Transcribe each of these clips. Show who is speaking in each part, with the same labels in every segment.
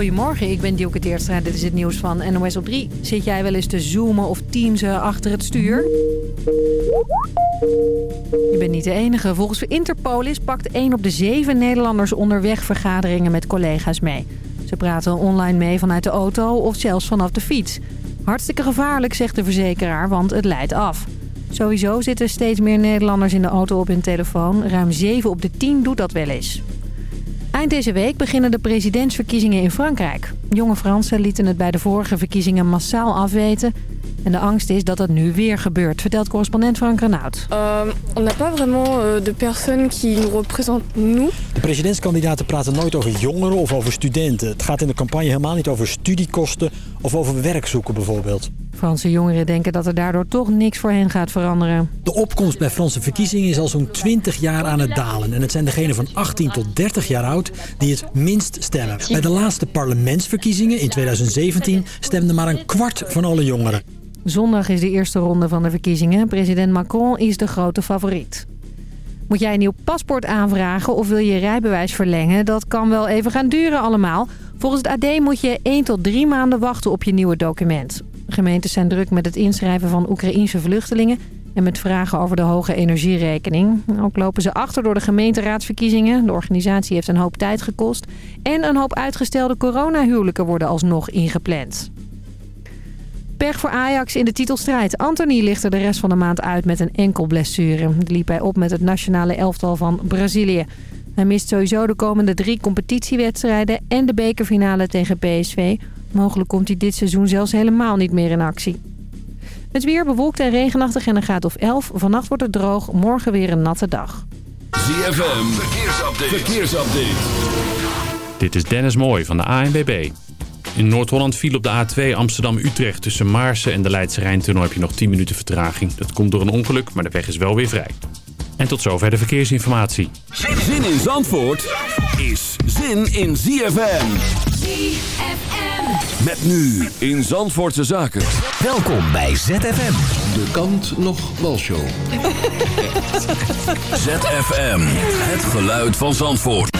Speaker 1: Goedemorgen, ik ben Dielke Teerstra. Dit is het nieuws van NOS op 3. Zit jij wel eens te zoomen of teamsen achter het stuur? Je bent niet de enige. Volgens Interpolis pakt 1 op de 7 Nederlanders onderweg vergaderingen met collega's mee. Ze praten online mee vanuit de auto of zelfs vanaf de fiets. Hartstikke gevaarlijk, zegt de verzekeraar, want het leidt af. Sowieso zitten steeds meer Nederlanders in de auto op hun telefoon. Ruim 7 op de 10 doet dat wel eens. Eind deze week beginnen de presidentsverkiezingen in Frankrijk. Jonge Fransen lieten het bij de vorige verkiezingen massaal afweten. En de angst is dat het nu weer gebeurt, vertelt correspondent Frank Renaud.
Speaker 2: Uh, on n'a pas vraiment euh, de personnes qui nous représentent nous.
Speaker 3: De presidentskandidaten praten nooit over jongeren of over studenten. Het gaat in de campagne helemaal niet over studiekosten of over werk zoeken bijvoorbeeld.
Speaker 1: Franse jongeren denken dat er daardoor toch niks voor hen gaat veranderen.
Speaker 3: De opkomst bij Franse verkiezingen is al zo'n 20 jaar aan het dalen. En het zijn degenen van 18 tot 30 jaar oud die het minst stemmen. Bij de laatste parlementsverkiezingen in 2017 stemde maar een kwart van alle jongeren.
Speaker 1: Zondag is de eerste ronde van de verkiezingen. President Macron is de grote favoriet. Moet jij een nieuw paspoort aanvragen of wil je rijbewijs verlengen? Dat kan wel even gaan duren allemaal. Volgens het AD moet je 1 tot 3 maanden wachten op je nieuwe document. Gemeentes zijn druk met het inschrijven van Oekraïense vluchtelingen... en met vragen over de hoge energierekening. Ook lopen ze achter door de gemeenteraadsverkiezingen. De organisatie heeft een hoop tijd gekost. En een hoop uitgestelde coronahuwelijken worden alsnog ingepland. Pech voor Ajax in de titelstrijd. Anthony ligt er de rest van de maand uit met een enkel blessure. Die liep hij op met het nationale elftal van Brazilië. Hij mist sowieso de komende drie competitiewedstrijden en de bekerfinale tegen PSV. Mogelijk komt hij dit seizoen zelfs helemaal niet meer in actie. Het weer bewolkt en regenachtig en een graad of 11. Vannacht wordt het droog, morgen weer een natte dag.
Speaker 4: ZFM, verkeersupdate. verkeersupdate.
Speaker 5: Dit is Dennis Mooij van de ANBB. In Noord-Holland viel op de A2 Amsterdam-Utrecht tussen Maarsen en de Leidse Rijntunnel heb je nog 10 minuten vertraging. Dat komt door een ongeluk, maar de weg is wel weer vrij. En tot zover de verkeersinformatie.
Speaker 4: Zin in Zandvoort is zin in ZFM.
Speaker 6: ZFM.
Speaker 4: Met nu in Zandvoortse Zaken.
Speaker 7: Welkom bij ZFM.
Speaker 8: De kant nog walshow.
Speaker 4: ZFM, het geluid van Zandvoort.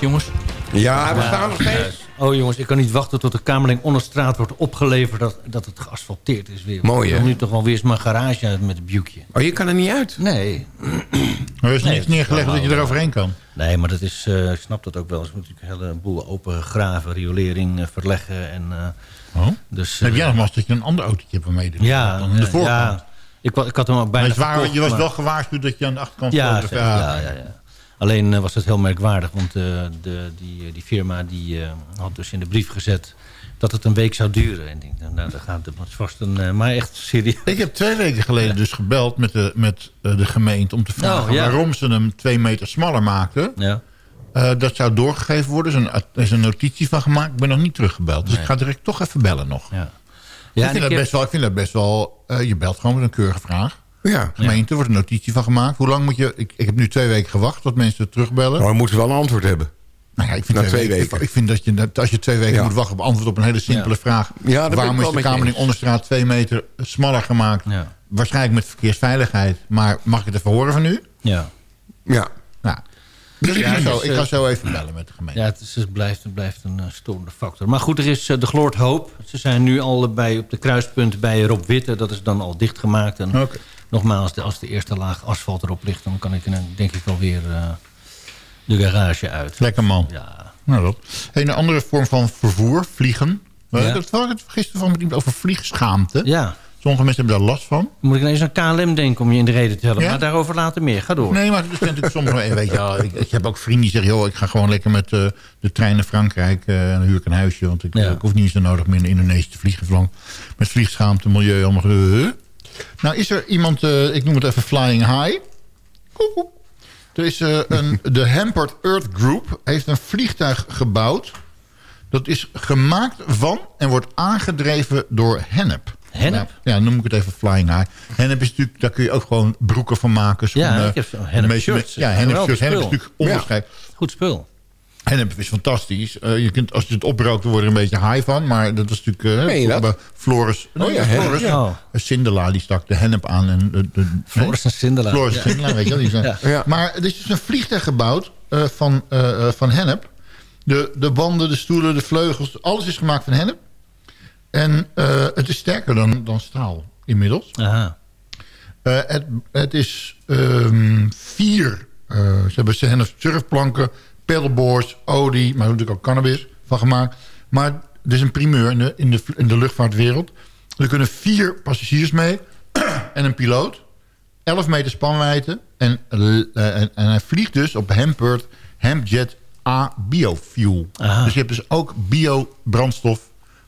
Speaker 6: Jongens?
Speaker 9: Ja, we staan nog steeds.
Speaker 6: Oh jongens, ik kan niet wachten tot de Kamerling Onderstraat wordt opgeleverd... dat, dat het geasfalteerd is weer.
Speaker 9: Mooi, hè?
Speaker 6: Ik nu toch wel weer eens mijn garage uit met een buikje.
Speaker 9: Oh, je kan er niet uit?
Speaker 6: Nee.
Speaker 10: Er is
Speaker 6: het is
Speaker 10: neergelegd dat je eroverheen kan.
Speaker 6: Nee, maar dat is, eh, ik snap dat ook wel. Er moet natuurlijk een heleboel open graven, riolering, eh, verleggen. En, eh,
Speaker 10: Oh?
Speaker 6: dus,
Speaker 10: Heb jij nog maar dat je een ander autootje hebt waarmee je
Speaker 6: Ja,
Speaker 10: dan de
Speaker 6: ja,
Speaker 10: voorkant.
Speaker 6: ja. Ik, ik had hem ook bijna
Speaker 10: Maar het waar, je was
Speaker 6: maar-
Speaker 10: wel gewaarschuwd dat je aan de achterkant
Speaker 6: Ja, ja, ja, ja. Alleen eh, was het heel merkwaardig, want eh, de, die, die firma die, eh, had dus in de brief gezet dat het een week zou duren. En ik denk, nou, daar gaat het vast een... eh, maar echt serieus.
Speaker 10: Ik heb twee weken geleden dus gebeld met de, met eh, de gemeente... om te vragen
Speaker 6: Oh, ja.
Speaker 10: waarom ze hem twee meter smaller maakten.
Speaker 6: Ja.
Speaker 10: Eh, dat zou doorgegeven worden. Er is, een, er is een notitie van gemaakt. Ik ben nog niet teruggebeld. Dus ik ga direct toch even bellen nog.
Speaker 6: Ja.
Speaker 10: ik, vind dat
Speaker 6: heb-
Speaker 10: best wel, ik vind dat best wel... eh, je belt gewoon met een keurige vraag.
Speaker 9: Ja.
Speaker 10: Gemeente, er wordt een notitie van gemaakt. Hoe lang moet je... Ik, ik heb nu twee weken gewacht tot mensen terugbellen.
Speaker 9: Maar we moeten wel een antwoord hebben.
Speaker 10: Nou ja, ik vind,
Speaker 9: Na
Speaker 10: twee
Speaker 9: twee
Speaker 10: weken,
Speaker 9: weken.
Speaker 10: Ik vind dat je, dat als je twee weken
Speaker 9: Ja.
Speaker 10: moet wachten op antwoord op een hele simpele
Speaker 6: Ja.
Speaker 10: vraag. Waarom is de
Speaker 9: eens.
Speaker 10: Onderstraat twee meter smaller gemaakt?
Speaker 6: Ja.
Speaker 10: Waarschijnlijk met verkeersveiligheid. Maar mag ik het even horen van u?
Speaker 6: Ja.
Speaker 9: Ja.
Speaker 10: Nou, dus ik, ga
Speaker 6: dus,
Speaker 10: zo, ik ga
Speaker 6: eh,
Speaker 10: zo even bellen met de gemeente.
Speaker 6: Ja, het, is, het, blijft, het blijft een uh, storende factor. Maar goed, er is eh, de gloort hoop. Ze zijn nu al bij, op de kruispunt bij Rob Witte. Dat is dan al dichtgemaakt. En
Speaker 10: Oké.
Speaker 6: Nogmaals, als de eerste laag asfalt erop ligt... dan kan ik eh, denk ik wel weer eh, de garage uit.
Speaker 10: Lekker man.
Speaker 6: Ja.
Speaker 10: Nou, dat. Hey, een andere vorm van vervoer, vliegen. We
Speaker 6: Ja.
Speaker 10: hadden het wel gisteren van met iemand over vliegschaamte.
Speaker 6: ja.
Speaker 10: Sommige mensen hebben daar last van.
Speaker 6: Moet ik ineens aan KLM denken om je in de reden te helpen.
Speaker 10: Ja?
Speaker 6: Maar daarover later meer. Ga door.
Speaker 10: Nee, maar er zijn natuurlijk sommige... Weet je, ik, ik heb ook vrienden die zeggen... joh, ik ga gewoon lekker met eh, de trein naar Frankrijk. eh, en dan huur ik een huisje. Want ik,
Speaker 6: Ja.
Speaker 10: ik hoef niet zo nodig meer naar Indonesië te vliegen. Vlang. Met vliegschaamte, milieu, allemaal... Nou, is er iemand... eh, ik noem het even Flying High. Er is eh, een, de Hampered Earth Group heeft een vliegtuig gebouwd. Dat is gemaakt van en wordt aangedreven door hennep.
Speaker 6: Hennep?
Speaker 10: Ja, ja, noem ik het even flying high. Hennep is natuurlijk, daar kun je ook gewoon broeken van maken.
Speaker 6: Ja, ik heb zo'n
Speaker 10: De
Speaker 6: hennep shirts.
Speaker 10: Ja, hennep shirts. Hennep is natuurlijk onbeschrijfelijk.
Speaker 6: Goed spul.
Speaker 10: Hennep is fantastisch. Eh, je kunt, als je het oprookt, dan word je er een beetje high van. Maar dat was natuurlijk... eh,
Speaker 9: Meen je dat?
Speaker 10: Floris.
Speaker 9: Oh ja,
Speaker 10: Floris.
Speaker 6: Oh.
Speaker 10: Een Sindela, die stak de hennep aan. En de, de,
Speaker 6: Floris en Sindela.
Speaker 10: Floris
Speaker 6: Ja.
Speaker 10: en Sindela, weet je wel. Die zijn.
Speaker 6: Ja.
Speaker 9: Ja.
Speaker 10: Maar er is dus een vliegtuig gebouwd eh, van, eh, eh, van hennep. De, de banden, de stoelen, de vleugels, alles is gemaakt van hennep. En eh, het is sterker dan, dan staal inmiddels.
Speaker 6: Aha.
Speaker 10: Eh, het, het is ehm, vier. eh, ze hebben ze hennep surfplanken, paddleboards, olie, maar natuurlijk ook cannabis van gemaakt. Maar het is een primeur in de, in de, in de luchtvaartwereld. Er kunnen vier passagiers mee en een piloot. 11 meter spanwijdte. En, eh, en, en hij vliegt dus op Hampered Hempjet A Biofuel.
Speaker 6: Aha.
Speaker 10: Dus je hebt dus ook biobrandstof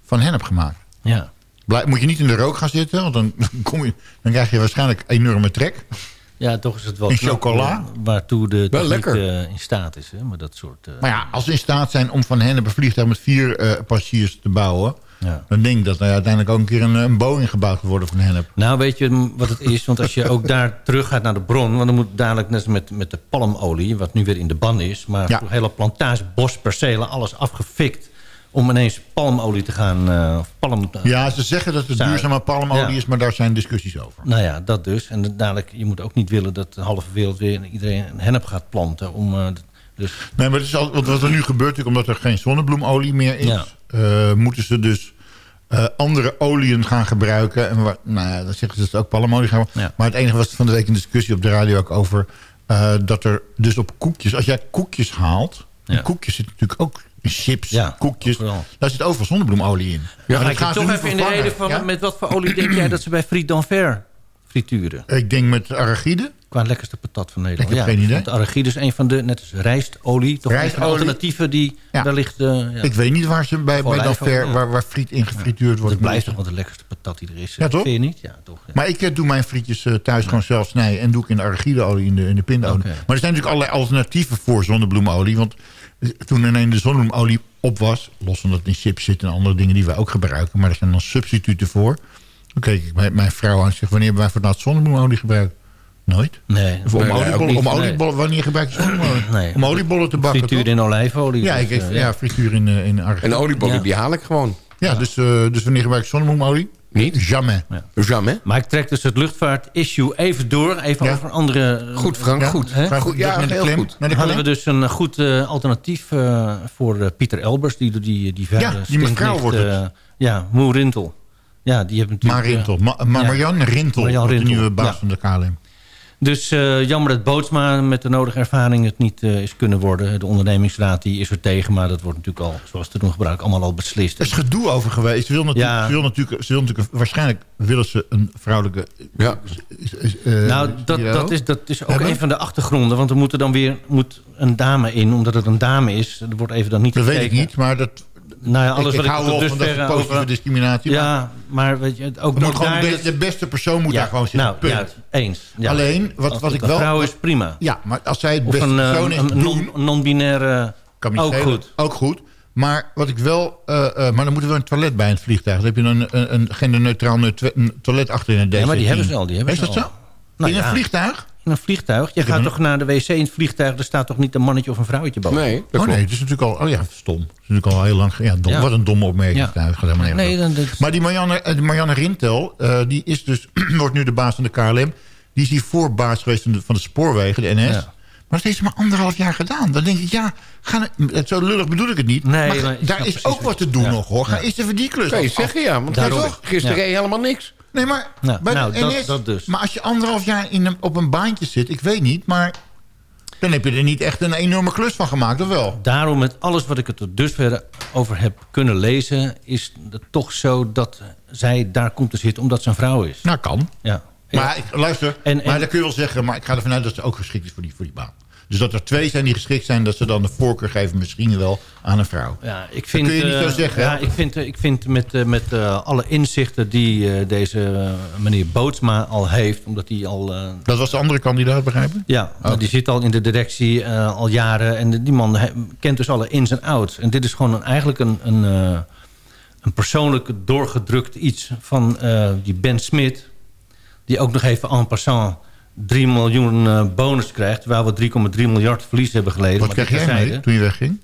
Speaker 10: van hennep gemaakt.
Speaker 6: Ja.
Speaker 10: Blij- moet je niet in de rook gaan zitten, want dan, kom je, dan krijg je waarschijnlijk enorme trek.
Speaker 6: Ja, toch is het wel knap,
Speaker 10: chocola?
Speaker 6: eh, waartoe de
Speaker 9: Wel
Speaker 6: techniek
Speaker 9: lekker.
Speaker 6: eh, in staat is. Hè? Maar dat soort... eh,
Speaker 10: Maar ja, als we in staat zijn om van hennep een vliegtuig met vier eh, passagiers te bouwen...
Speaker 6: ja.
Speaker 10: dan denk ik dat er uiteindelijk ook een keer een, een Boeing gebouwd gaat worden van hennep.
Speaker 6: Nou, weet je wat het is? Want als je ook daar terug gaat naar de bron... want dan moet dadelijk net als met, met de palmolie... wat nu weer in de ban is... maar
Speaker 10: Ja.
Speaker 6: hele plantage, bos, percelen, alles afgefikt... om ineens palmolie te gaan... eh, of palm,
Speaker 10: Ja, ze zeggen dat het duurzame palmolie
Speaker 6: Ja.
Speaker 10: is, maar daar zijn discussies over.
Speaker 6: Nou ja, dat dus. En dadelijk, je moet ook niet willen dat de halve wereld weer iedereen een hennep gaat planten. Om, eh, dus,
Speaker 10: Nee, maar het is al, wat wat er nu gebeurt, omdat er geen zonnebloemolie meer is...
Speaker 6: Ja.
Speaker 10: eh, moeten ze dus eh, andere oliën gaan gebruiken. En waar, nou ja, dan zeggen ze dat ze ook palmolie gaan.
Speaker 6: Ja.
Speaker 10: Maar het enige was van de week een discussie op de radio ook over... eh, dat er dus op koekjes, als jij koekjes haalt...
Speaker 6: Ja.
Speaker 10: en koekjes zitten natuurlijk ook chips,
Speaker 6: Ja,
Speaker 10: koekjes... daar zit overal zonnebloemolie in.
Speaker 6: ja,
Speaker 10: Maar
Speaker 6: ga ik
Speaker 10: ze
Speaker 6: toch even in de reden van...
Speaker 10: ja?
Speaker 6: met wat voor olie denk jij dat ze bij Friet d'Anvers frituren?
Speaker 10: Ik denk met arachide.
Speaker 6: Qua lekkerste patat van Nederland.
Speaker 10: Ik heb geen idee.
Speaker 6: Want arachide is een van de, net als rijstolie... toch
Speaker 10: Rijstolie.
Speaker 6: alternatieven die
Speaker 10: Ja.
Speaker 6: wellicht... eh, ja.
Speaker 10: Ik weet niet waar ze bij, bij
Speaker 6: ja.
Speaker 10: waar, waar friet in gefrituurd wordt.
Speaker 6: Dat blijft toch wel de lekkerste patat die er is.
Speaker 10: Ja, toch?
Speaker 6: Vind je niet? Ja, toch. Ja.
Speaker 10: Maar ik eh, doe mijn frietjes eh, thuis gewoon zelf snijden... en doe ik in de arachideolie, in de, in de pindaolie. Maar er zijn natuurlijk allerlei alternatieven voor zonnebloemolie. Want toen ineens de zonnebloemolie op was... los van dat het in chips zit en andere dingen die wij ook gebruiken... maar er zijn dan substituten voor. Dan keek ik bij mijn vrouw aan en zeg... wanneer hebben wij voor het laatst zonnebloemolie gebruikt? Nooit.
Speaker 6: Nee,
Speaker 10: Of om, oliebollen,
Speaker 6: niet.
Speaker 10: om
Speaker 6: Nee.
Speaker 10: oliebollen, wanneer gebruik je zonnebloemolie?
Speaker 6: Nee.
Speaker 10: Om oliebollen te bakken,
Speaker 6: Frituur in olijfolie.
Speaker 10: Ja,
Speaker 6: dus,
Speaker 10: ik,
Speaker 6: eh,
Speaker 10: ja, frituur in, eh, in.
Speaker 9: En oliebollen,
Speaker 6: Ja.
Speaker 9: die haal ik gewoon.
Speaker 10: Ja, dus, eh, dus wanneer gebruik je zonnebloemolie?
Speaker 9: Niet?
Speaker 10: Jamais.
Speaker 9: Jamais.
Speaker 6: Maar ik trek dus het luchtvaart-issue even door. Even
Speaker 10: Ja.
Speaker 6: over andere...
Speaker 9: Goed, Frank,
Speaker 10: Ja.
Speaker 9: goed.
Speaker 6: Hè?
Speaker 9: Goed, ja, heel goed.
Speaker 6: Dan hadden we dus een goed eh, alternatief eh, voor eh, Pieter Elbers. Die die, die verre
Speaker 10: Ja, die mevrouw wordt het.
Speaker 6: eh, ja, Moe Rintel. Ja, die hebben natuurlijk...
Speaker 10: Maar Rintel.
Speaker 6: eh,
Speaker 10: Ma maar
Speaker 6: ja.
Speaker 10: Marianne Rintel,
Speaker 6: Marianne
Speaker 10: wordt de
Speaker 6: Rintel,
Speaker 10: nieuwe baas
Speaker 6: ja.
Speaker 10: van de KLM.
Speaker 6: Dus eh, jammer dat Bootsma met de nodige ervaring het niet eh, is kunnen worden. De ondernemingsraad die is er tegen, maar dat wordt natuurlijk al, zoals te doen gebruik, allemaal al beslist.
Speaker 10: Er is gedoe over geweest. Ze wil natuurlijk,
Speaker 6: Ja.
Speaker 10: ze wil natuurlijk, ze wil natuurlijk waarschijnlijk willen ze een vrouwelijke...
Speaker 9: Ja.
Speaker 10: eh,
Speaker 6: nou, dat, dat, is, dat is ook
Speaker 10: Hebben?
Speaker 6: een van de achtergronden. Want er moet er dan weer moet een dame in, omdat het een dame is. Er wordt even dan niet
Speaker 10: Dat weet ik
Speaker 6: gekeken.
Speaker 10: niet, maar dat...
Speaker 6: Nou ja, alles
Speaker 10: ik,
Speaker 6: wat
Speaker 10: ik hou wel van dat
Speaker 6: dusver
Speaker 10: positieve
Speaker 6: over-
Speaker 10: discriminatie.
Speaker 6: Ja, maar weet je, het ook
Speaker 10: moet gewoon de, de beste persoon moet daar gewoon zitten.
Speaker 6: Nou,
Speaker 10: punt.
Speaker 6: ja, eens. Ja.
Speaker 10: Alleen, wat,
Speaker 6: Als
Speaker 10: wat
Speaker 6: het
Speaker 10: ik wel...
Speaker 6: vrouw is, prima.
Speaker 10: Ja, maar als zij het
Speaker 6: Of
Speaker 10: beste
Speaker 6: een, eh,
Speaker 10: persoon is,
Speaker 6: een non- non-binaire...
Speaker 10: niet
Speaker 6: ook
Speaker 10: schelen.
Speaker 6: goed.
Speaker 10: Ook goed. Maar wat ik wel... eh, eh, maar dan moet er wel een toilet bij in het vliegtuig. Dan heb je een, een, een genderneutraal toilet achter in een DC-10.
Speaker 6: Ja, maar die hebben ze al. Die hebben
Speaker 10: is dat
Speaker 6: al.
Speaker 10: zo?
Speaker 6: Nou
Speaker 10: in een
Speaker 6: ja.
Speaker 10: vliegtuig?
Speaker 6: In een vliegtuig? Je gaat
Speaker 10: een-
Speaker 6: toch naar de wc in het vliegtuig... er staat toch niet een mannetje of een vrouwtje boven?
Speaker 9: Nee, dat
Speaker 10: Oh nee, het is natuurlijk al... Oh ja, stom. Het is natuurlijk al heel lang... Ja, dom,
Speaker 6: Ja.
Speaker 10: Wat een domme opmerking.
Speaker 6: Ja.
Speaker 10: Nou,
Speaker 6: Nee, dan, dat-
Speaker 10: Maar die Marianne, eh, die Marianne Rintel, eh, die is dus, wordt nu de baas van de KLM. Die is hiervoor baas geweest van de, van de spoorwegen, de NS.
Speaker 6: Ja.
Speaker 10: Maar dat heeft ze maar anderhalf jaar gedaan. Dan denk ik, ja, ga, nou- zo lullig bedoel ik het niet.
Speaker 6: Nee,
Speaker 10: maar, daar is ook
Speaker 6: wat
Speaker 10: te doen
Speaker 6: ja.
Speaker 10: nog, hoor. Ga
Speaker 6: Ja.
Speaker 10: eerst even die klus
Speaker 9: Kan je zeggen, ja. Want
Speaker 6: Daarom.
Speaker 9: toch, gisteren
Speaker 6: Ja.
Speaker 9: helemaal niks.
Speaker 10: Nee, maar
Speaker 6: Nou,
Speaker 10: bij
Speaker 6: nou,
Speaker 10: de
Speaker 6: dat-
Speaker 10: NS...
Speaker 6: dat dus.
Speaker 10: Maar als je anderhalf jaar in een, op een baantje zit, ik weet niet, maar... Dan heb je er niet echt een enorme klus van gemaakt, of wel?
Speaker 6: Daarom met alles wat ik er tot dusver over heb kunnen lezen... is het toch zo dat zij daar komt te zitten omdat ze een vrouw is.
Speaker 10: Nou, kan.
Speaker 6: Ja.
Speaker 10: Maar ik, luister,
Speaker 6: En- en-
Speaker 10: maar dan kun je wel zeggen... maar ik ga ervan uit dat ze ook geschikt is voor die, voor die baan. Dus dat er twee zijn die geschikt zijn... dat ze dan de voorkeur geven misschien wel aan een vrouw.
Speaker 6: Ja, ik vind,
Speaker 10: kun je niet
Speaker 6: eh,
Speaker 10: zo zeggen,
Speaker 6: Ja, ik vind, eh, ik vind met, eh, met eh, alle inzichten die eh, deze eh, meneer Bootsma al heeft... omdat hij al... eh,
Speaker 10: Dat was de andere kandidaat, begrijp ik?
Speaker 6: ja, maar die zit al in de directie eh, al jaren. En die man kent dus alle ins en outs. En dit is gewoon een, eigenlijk een, een, eh, een persoonlijk doorgedrukt iets van eh, die Ben Smit... die ook nog even en passant 3 miljoen eh, bonus krijgt... terwijl we 3,3 miljard verlies hebben geleden.
Speaker 10: Wat
Speaker 6: Maar
Speaker 10: kreeg jij mee toen je wegging?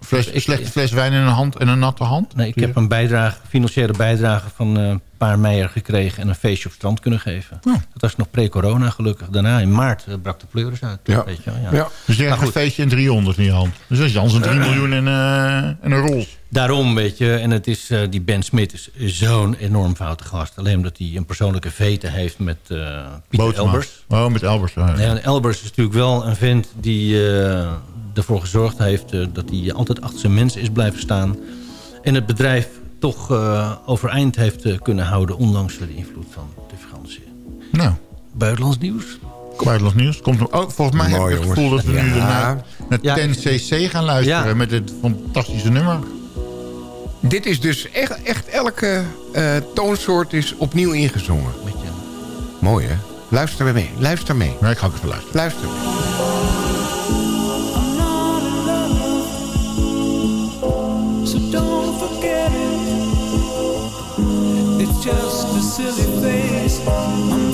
Speaker 10: Fles,
Speaker 6: Ik-
Speaker 10: slechte fles wijn in een hand en een natte hand?
Speaker 6: Nee, ik heb een bijdrage, financiële bijdrage van eh, een paar meijer gekregen... en een feestje op strand kunnen geven.
Speaker 10: Oh.
Speaker 6: Dat was nog pre-corona gelukkig. Daarna in maart eh, brak de pleuris uit.
Speaker 9: Ja.
Speaker 6: Weet je ja.
Speaker 9: Ja.
Speaker 10: Dus je krijgt een feestje en 300 in je hand. Dus dat is dan 3 miljoen en, eh, en een rol.
Speaker 6: Daarom, weet je. En het is, eh, die Ben Smit is zo'n enorm foute gast. Alleen omdat hij een persoonlijke vete heeft met eh Pieter. Elbers.
Speaker 10: Oh, met Elbers. ja.
Speaker 6: Nee, en Elbers is natuurlijk wel een vent die eh, ervoor gezorgd heeft... eh, dat hij altijd achter zijn mensen is blijven staan. En het bedrijf toch eh, overeind heeft eh, kunnen houden... ondanks de invloed van de Fransen.
Speaker 10: Nou,
Speaker 6: Buitenlands nieuws?
Speaker 10: buitenlands nieuws. Komt er, oh, volgens mij heb ik het
Speaker 9: jongens.
Speaker 10: gevoel dat we nu
Speaker 9: Ja.
Speaker 10: naar, naar
Speaker 6: Ja.
Speaker 10: 10cc gaan luisteren.
Speaker 6: Ja.
Speaker 10: Met dit fantastische nummer.
Speaker 9: Dit is dus echt, echt elke eh, toonsoort is opnieuw ingezongen. Mooi, hè? Luister mee. Luister mee.
Speaker 10: Maar ik ga ook even luisteren.
Speaker 9: Luister mee.
Speaker 11: silly
Speaker 12: face.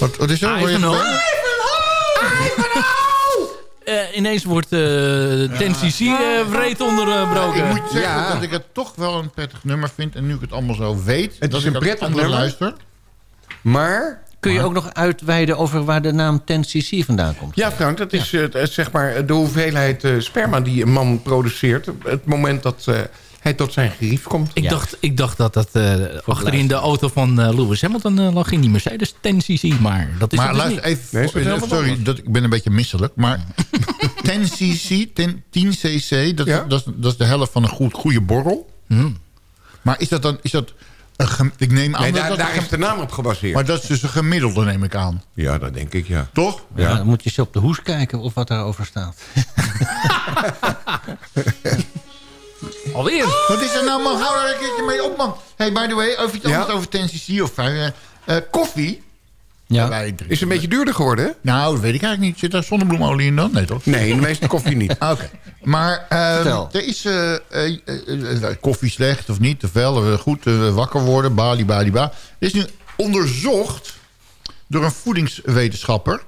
Speaker 10: Wat, wat is er?
Speaker 6: Ivanhoe.
Speaker 10: wel?
Speaker 6: Eh, ineens wordt uh, Ten CC uh, vreed onderbroken.
Speaker 10: Ik moet zeggen
Speaker 12: Ja.
Speaker 10: dat ik het toch wel een prettig nummer vind. En nu ik het allemaal zo weet,
Speaker 12: Het
Speaker 10: dat
Speaker 12: is
Speaker 10: ik
Speaker 12: een
Speaker 10: ook
Speaker 12: prettig nummer.
Speaker 10: luister.
Speaker 12: Maar,
Speaker 6: Kun je ook nog uitweiden over waar de naam Ten CC vandaan komt?
Speaker 12: ja Frank, dat is eh, zeg maar de hoeveelheid eh, sperma die een man produceert. Het moment dat eh, hij tot zijn gerief komt.
Speaker 13: Ik,
Speaker 6: Ja.
Speaker 13: dacht, ik dacht dat dat eh, achterin de auto van eh, Lewis Hamilton eh, lag in die Mercedes 10cc. Maar dat is
Speaker 10: Maar
Speaker 13: het dus
Speaker 10: luister
Speaker 13: niet.
Speaker 10: even,
Speaker 12: Nee,
Speaker 10: sorry, dat, ik ben een beetje misselijk. Maar 10cc, 10, 10cc, dat,
Speaker 12: Ja.
Speaker 10: dat, is- dat is de helft van een goed, goede borrel.
Speaker 13: Hmm.
Speaker 10: Maar is dat dan... Is dat ik neem aan
Speaker 12: Nee,
Speaker 10: dat
Speaker 12: daar,
Speaker 10: dat...
Speaker 12: daar is de naam op gebaseerd.
Speaker 10: maar dat is dus een gemiddelde, neem ik aan.
Speaker 12: ja, dat denk ik, ja.
Speaker 10: Toch?
Speaker 6: Ja, dan moet je eens op de hoes kijken of wat daarover staat.
Speaker 13: Alweer?
Speaker 10: Wat is er nou, man? Hou er een keertje mee op, man. Hey, by the way, over iets
Speaker 12: Ja?
Speaker 10: anders over 10cc of eh, eh, koffie.
Speaker 6: Ja.
Speaker 12: Is een beetje duurder geworden, hè?
Speaker 10: Nou, dat weet ik eigenlijk niet. Zit daar zonnebloemolie in dan? Nee, toch?
Speaker 12: Nee, in de meeste koffie niet.
Speaker 10: Ah, Oké. Maar ehm, er is eh, koffie slecht of niet, te veel, goed wakker worden, bali, bali, ba. Er is nu onderzocht door een voedingswetenschapper...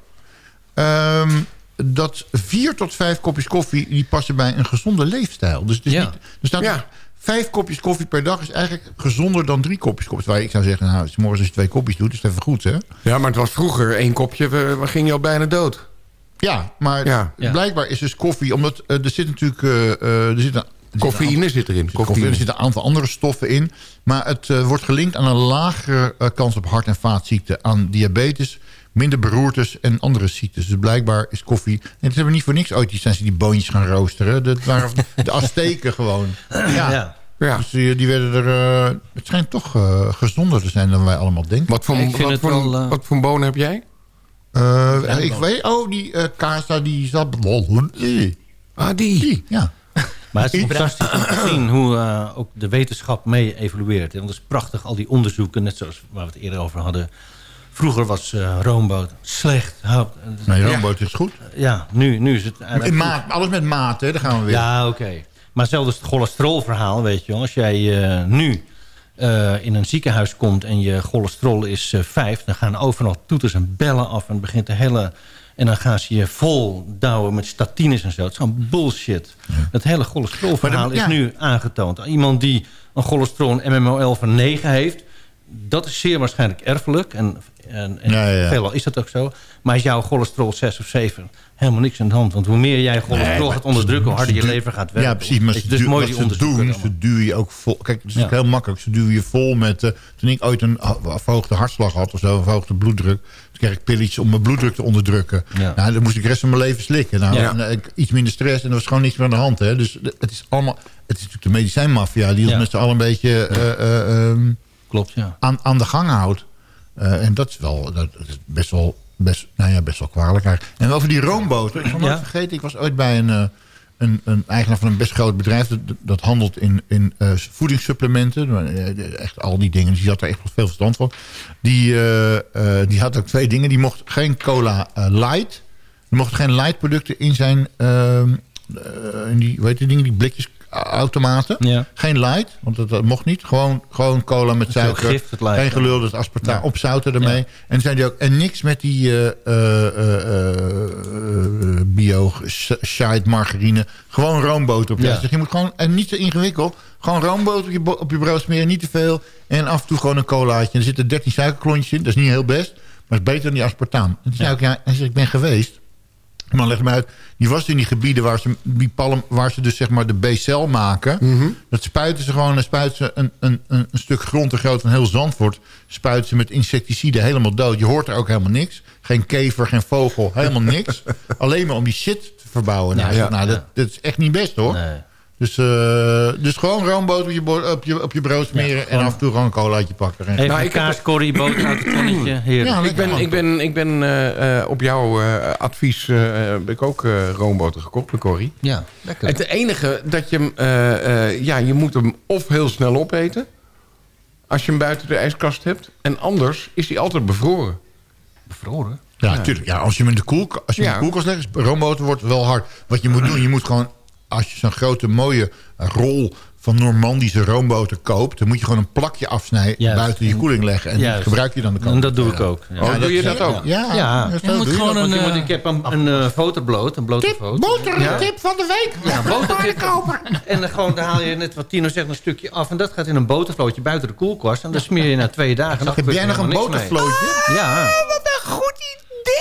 Speaker 10: ehm, dat vier tot vijf kopjes koffie die passen bij een gezonde leefstijl. Dus het is
Speaker 6: Ja.
Speaker 10: niet, er staat
Speaker 12: Ja.
Speaker 10: vijf kopjes koffie per dag is eigenlijk gezonder dan drie kopjes koffie. Waar ik zou zeggen, nou, s morgens als je twee kopjes doet, is het even goed, hè?
Speaker 12: Ja, maar het was vroeger één kopje, we, we ging je al bijna dood.
Speaker 10: Ja, maar
Speaker 12: Ja.
Speaker 10: Blijkbaar is dus koffie... omdat eh, er zit natuurlijk eh, eh, er zit een
Speaker 9: Coffeïne zit erin.
Speaker 10: Koffie,
Speaker 9: Coffeïne.
Speaker 10: er zitten een aantal andere stoffen in. Maar het wordt gelinkt aan een lagere kans op hart- en vaatziekten. Aan diabetes, minder beroertes en andere ziektes. Dus blijkbaar is koffie... En het hebben we niet voor niks ooit die zijn ze die boontjes gaan roosteren. Dat waren de Azteken gewoon. Ja.
Speaker 9: Ja.
Speaker 10: Dus die, die werden er... eh, het schijnt toch eh, gezonder te zijn dan wij allemaal denken.
Speaker 9: Wat voor, wat,
Speaker 13: wel, eh,
Speaker 9: wat voor bonen heb jij?
Speaker 10: Eh, ik weet... Oh, die eh Casa, die zat...
Speaker 9: Ah, die.
Speaker 10: Die, ja.
Speaker 6: Maar het is fantastisch om te zien hoe eh, ook de wetenschap mee evolueert. Want het is prachtig, al die onderzoeken, net zoals waar we het eerder over hadden. Vroeger was eh roomboot slecht. Hout-
Speaker 10: Nee, roomboot is goed.
Speaker 6: Ja, nu, nu is het
Speaker 10: In maat, alles met maat, hè. Daar gaan we weer.
Speaker 6: Ja, oké. Maar zelfs het cholesterolverhaal, weet je wel. Als jij eh, nu eh, in een ziekenhuis komt en je cholesterol is eh 5... dan gaan overal toeters en bellen af en begint de hele... En dan gaan ze je vol douwen met statines en zo. Het is gewoon bullshit. Het hele cholesterolverhaal is
Speaker 10: ja.
Speaker 6: nu aangetoond. Iemand die een cholesterol en MMOL van 9 heeft... dat is zeer waarschijnlijk erfelijk. En, en, en
Speaker 10: Ja, ja,
Speaker 6: veelal is dat ook zo. Maar is jouw cholesterol 6 of 7 helemaal niks aan de hand. Want hoe meer jij cholesterol
Speaker 10: Nee,
Speaker 6: gaat onderdrukken... hoe harder je lever gaat werken.
Speaker 10: Ja, precies. Maar
Speaker 6: dus
Speaker 10: du-
Speaker 6: mooi die
Speaker 10: ze doen, ze duwen je ook vol. Kijk, het is
Speaker 6: Ja.
Speaker 10: heel makkelijk. Ze duwen je vol met... eh, toen ik ooit een verhoogde hartslag had of zo, een verhoogde bloeddruk... toen kreeg ik pilletjes om mijn bloeddruk te onderdrukken.
Speaker 6: Ja.
Speaker 10: Nou, dan moest ik de rest van mijn leven slikken. Nou, en, eh, iets minder stress en er was gewoon niks meer aan de hand. Hè. Dus de- het is allemaal... Het is natuurlijk de medicijnmafia die ons met z'n allen een beetje eh, eh, ehm,
Speaker 6: Klopt, ja.
Speaker 10: aan, aan de gang houdt. Eh, en dat is wel dat, is best wel... Best, nou ja, best wel kwalijk eigenlijk. En over die roomboter. Ik zal nooit
Speaker 6: Ja.
Speaker 10: vergeten, ik was ooit bij een, eh, een, een eigenaar van een best groot bedrijf. Dat, dat handelt in, in eh, voedingssupplementen. Echt al die dingen. Die had er echt wel veel verstand van. Die, die had ook twee dingen. Die mocht geen cola light. Er mochten geen light producten in zijn... ehm, eh, in die, heet die dingen? Die blikjes automaten.
Speaker 6: Ja.
Speaker 10: Geen light, want dat, dat mocht niet. Gewoon, gewoon cola met suiker.
Speaker 6: gift, het light,
Speaker 10: geen gelul, dat aspartaam.
Speaker 6: Ja.
Speaker 10: Opzouten ermee.
Speaker 6: Ja.
Speaker 10: En zei hij ook, en niks met die eh, bio shite margarine. Gewoon roomboter op je. Zegt, je moet gewoon, en niet zo ingewikkeld. Gewoon roomboter op je, op je brood smeren, niet te veel. En af en toe gewoon een colaatje. Er zitten 13 suikerklontjes in, dat is niet heel best. Maar het is beter dan die aspartaam. En toen zei ik, ja, zegt, ik ben geweest. Man legde me uit, die was in die gebieden waar ze, die palm, waar ze dus zeg maar de B-cel maken.
Speaker 9: Mhm.
Speaker 10: Dat spuiten ze gewoon, dan spuiten ze een, een, een, stuk grond te groot van heel Zandvoort. Spuiten ze met insecticiden helemaal dood. Je hoort er ook helemaal niks. Geen kever, geen vogel, helemaal niks. Alleen maar om die shit te verbouwen. Nou,
Speaker 6: Ja,
Speaker 10: nou
Speaker 6: ja.
Speaker 10: dat, dat is echt niet best hoor.
Speaker 6: Nee.
Speaker 10: Dus, eh, dus gewoon roomboter op je, op je, op je brood smeren en af en toe gewoon een colaatje pakken. En-
Speaker 6: Even
Speaker 9: Nou,
Speaker 6: een
Speaker 9: ik heb-
Speaker 6: kaascorrie, boter uit het pannetje. Heerlijk.
Speaker 10: Ja,
Speaker 9: Ik ben, ik ben, ik ben eh, eh, op jouw eh, advies eh, heb ik ook eh roomboter gekocht bij Corrie.
Speaker 6: ja, lekker.
Speaker 9: Het enige dat je hem... eh, eh, ja, je moet hem of heel snel opeten... als je hem buiten de ijskast hebt. En anders is hij altijd bevroren.
Speaker 6: Bevroren.
Speaker 10: Ja, natuurlijk. Ja, als je hem in de, koelka als je hem in
Speaker 9: Ja.
Speaker 10: de koelkast legt, roomboter wordt wel hard. Wat je moet doen, je moet gewoon... Als je zo'n grote mooie rol van Normandische roomboter koopt... dan moet je gewoon een plakje afsnijden,
Speaker 6: Juist.
Speaker 10: buiten je koeling leggen. En
Speaker 6: Juist.
Speaker 10: gebruik je dan de kant.
Speaker 6: En dat doe ik ook. Ja.
Speaker 9: Oh, doe je dat ook?
Speaker 10: Ja,
Speaker 6: Ja.
Speaker 10: ja,
Speaker 6: Je
Speaker 13: moet
Speaker 10: je
Speaker 13: gewoon
Speaker 10: dat.
Speaker 13: een,
Speaker 6: Want je moet-
Speaker 13: eh,
Speaker 6: ik heb een, een eh, fotorbloot, een blote foto.
Speaker 10: Boter, tip van de week.
Speaker 6: Ja, botertip. En dan, gewoon, dan haal je net wat Tino zegt een stukje af. En dat gaat in een botervlootje buiten de koelkast. En dan smeer je na twee dagen. Dan
Speaker 10: Heb jij nog een
Speaker 6: helemaal niks mee.
Speaker 10: botervlootje?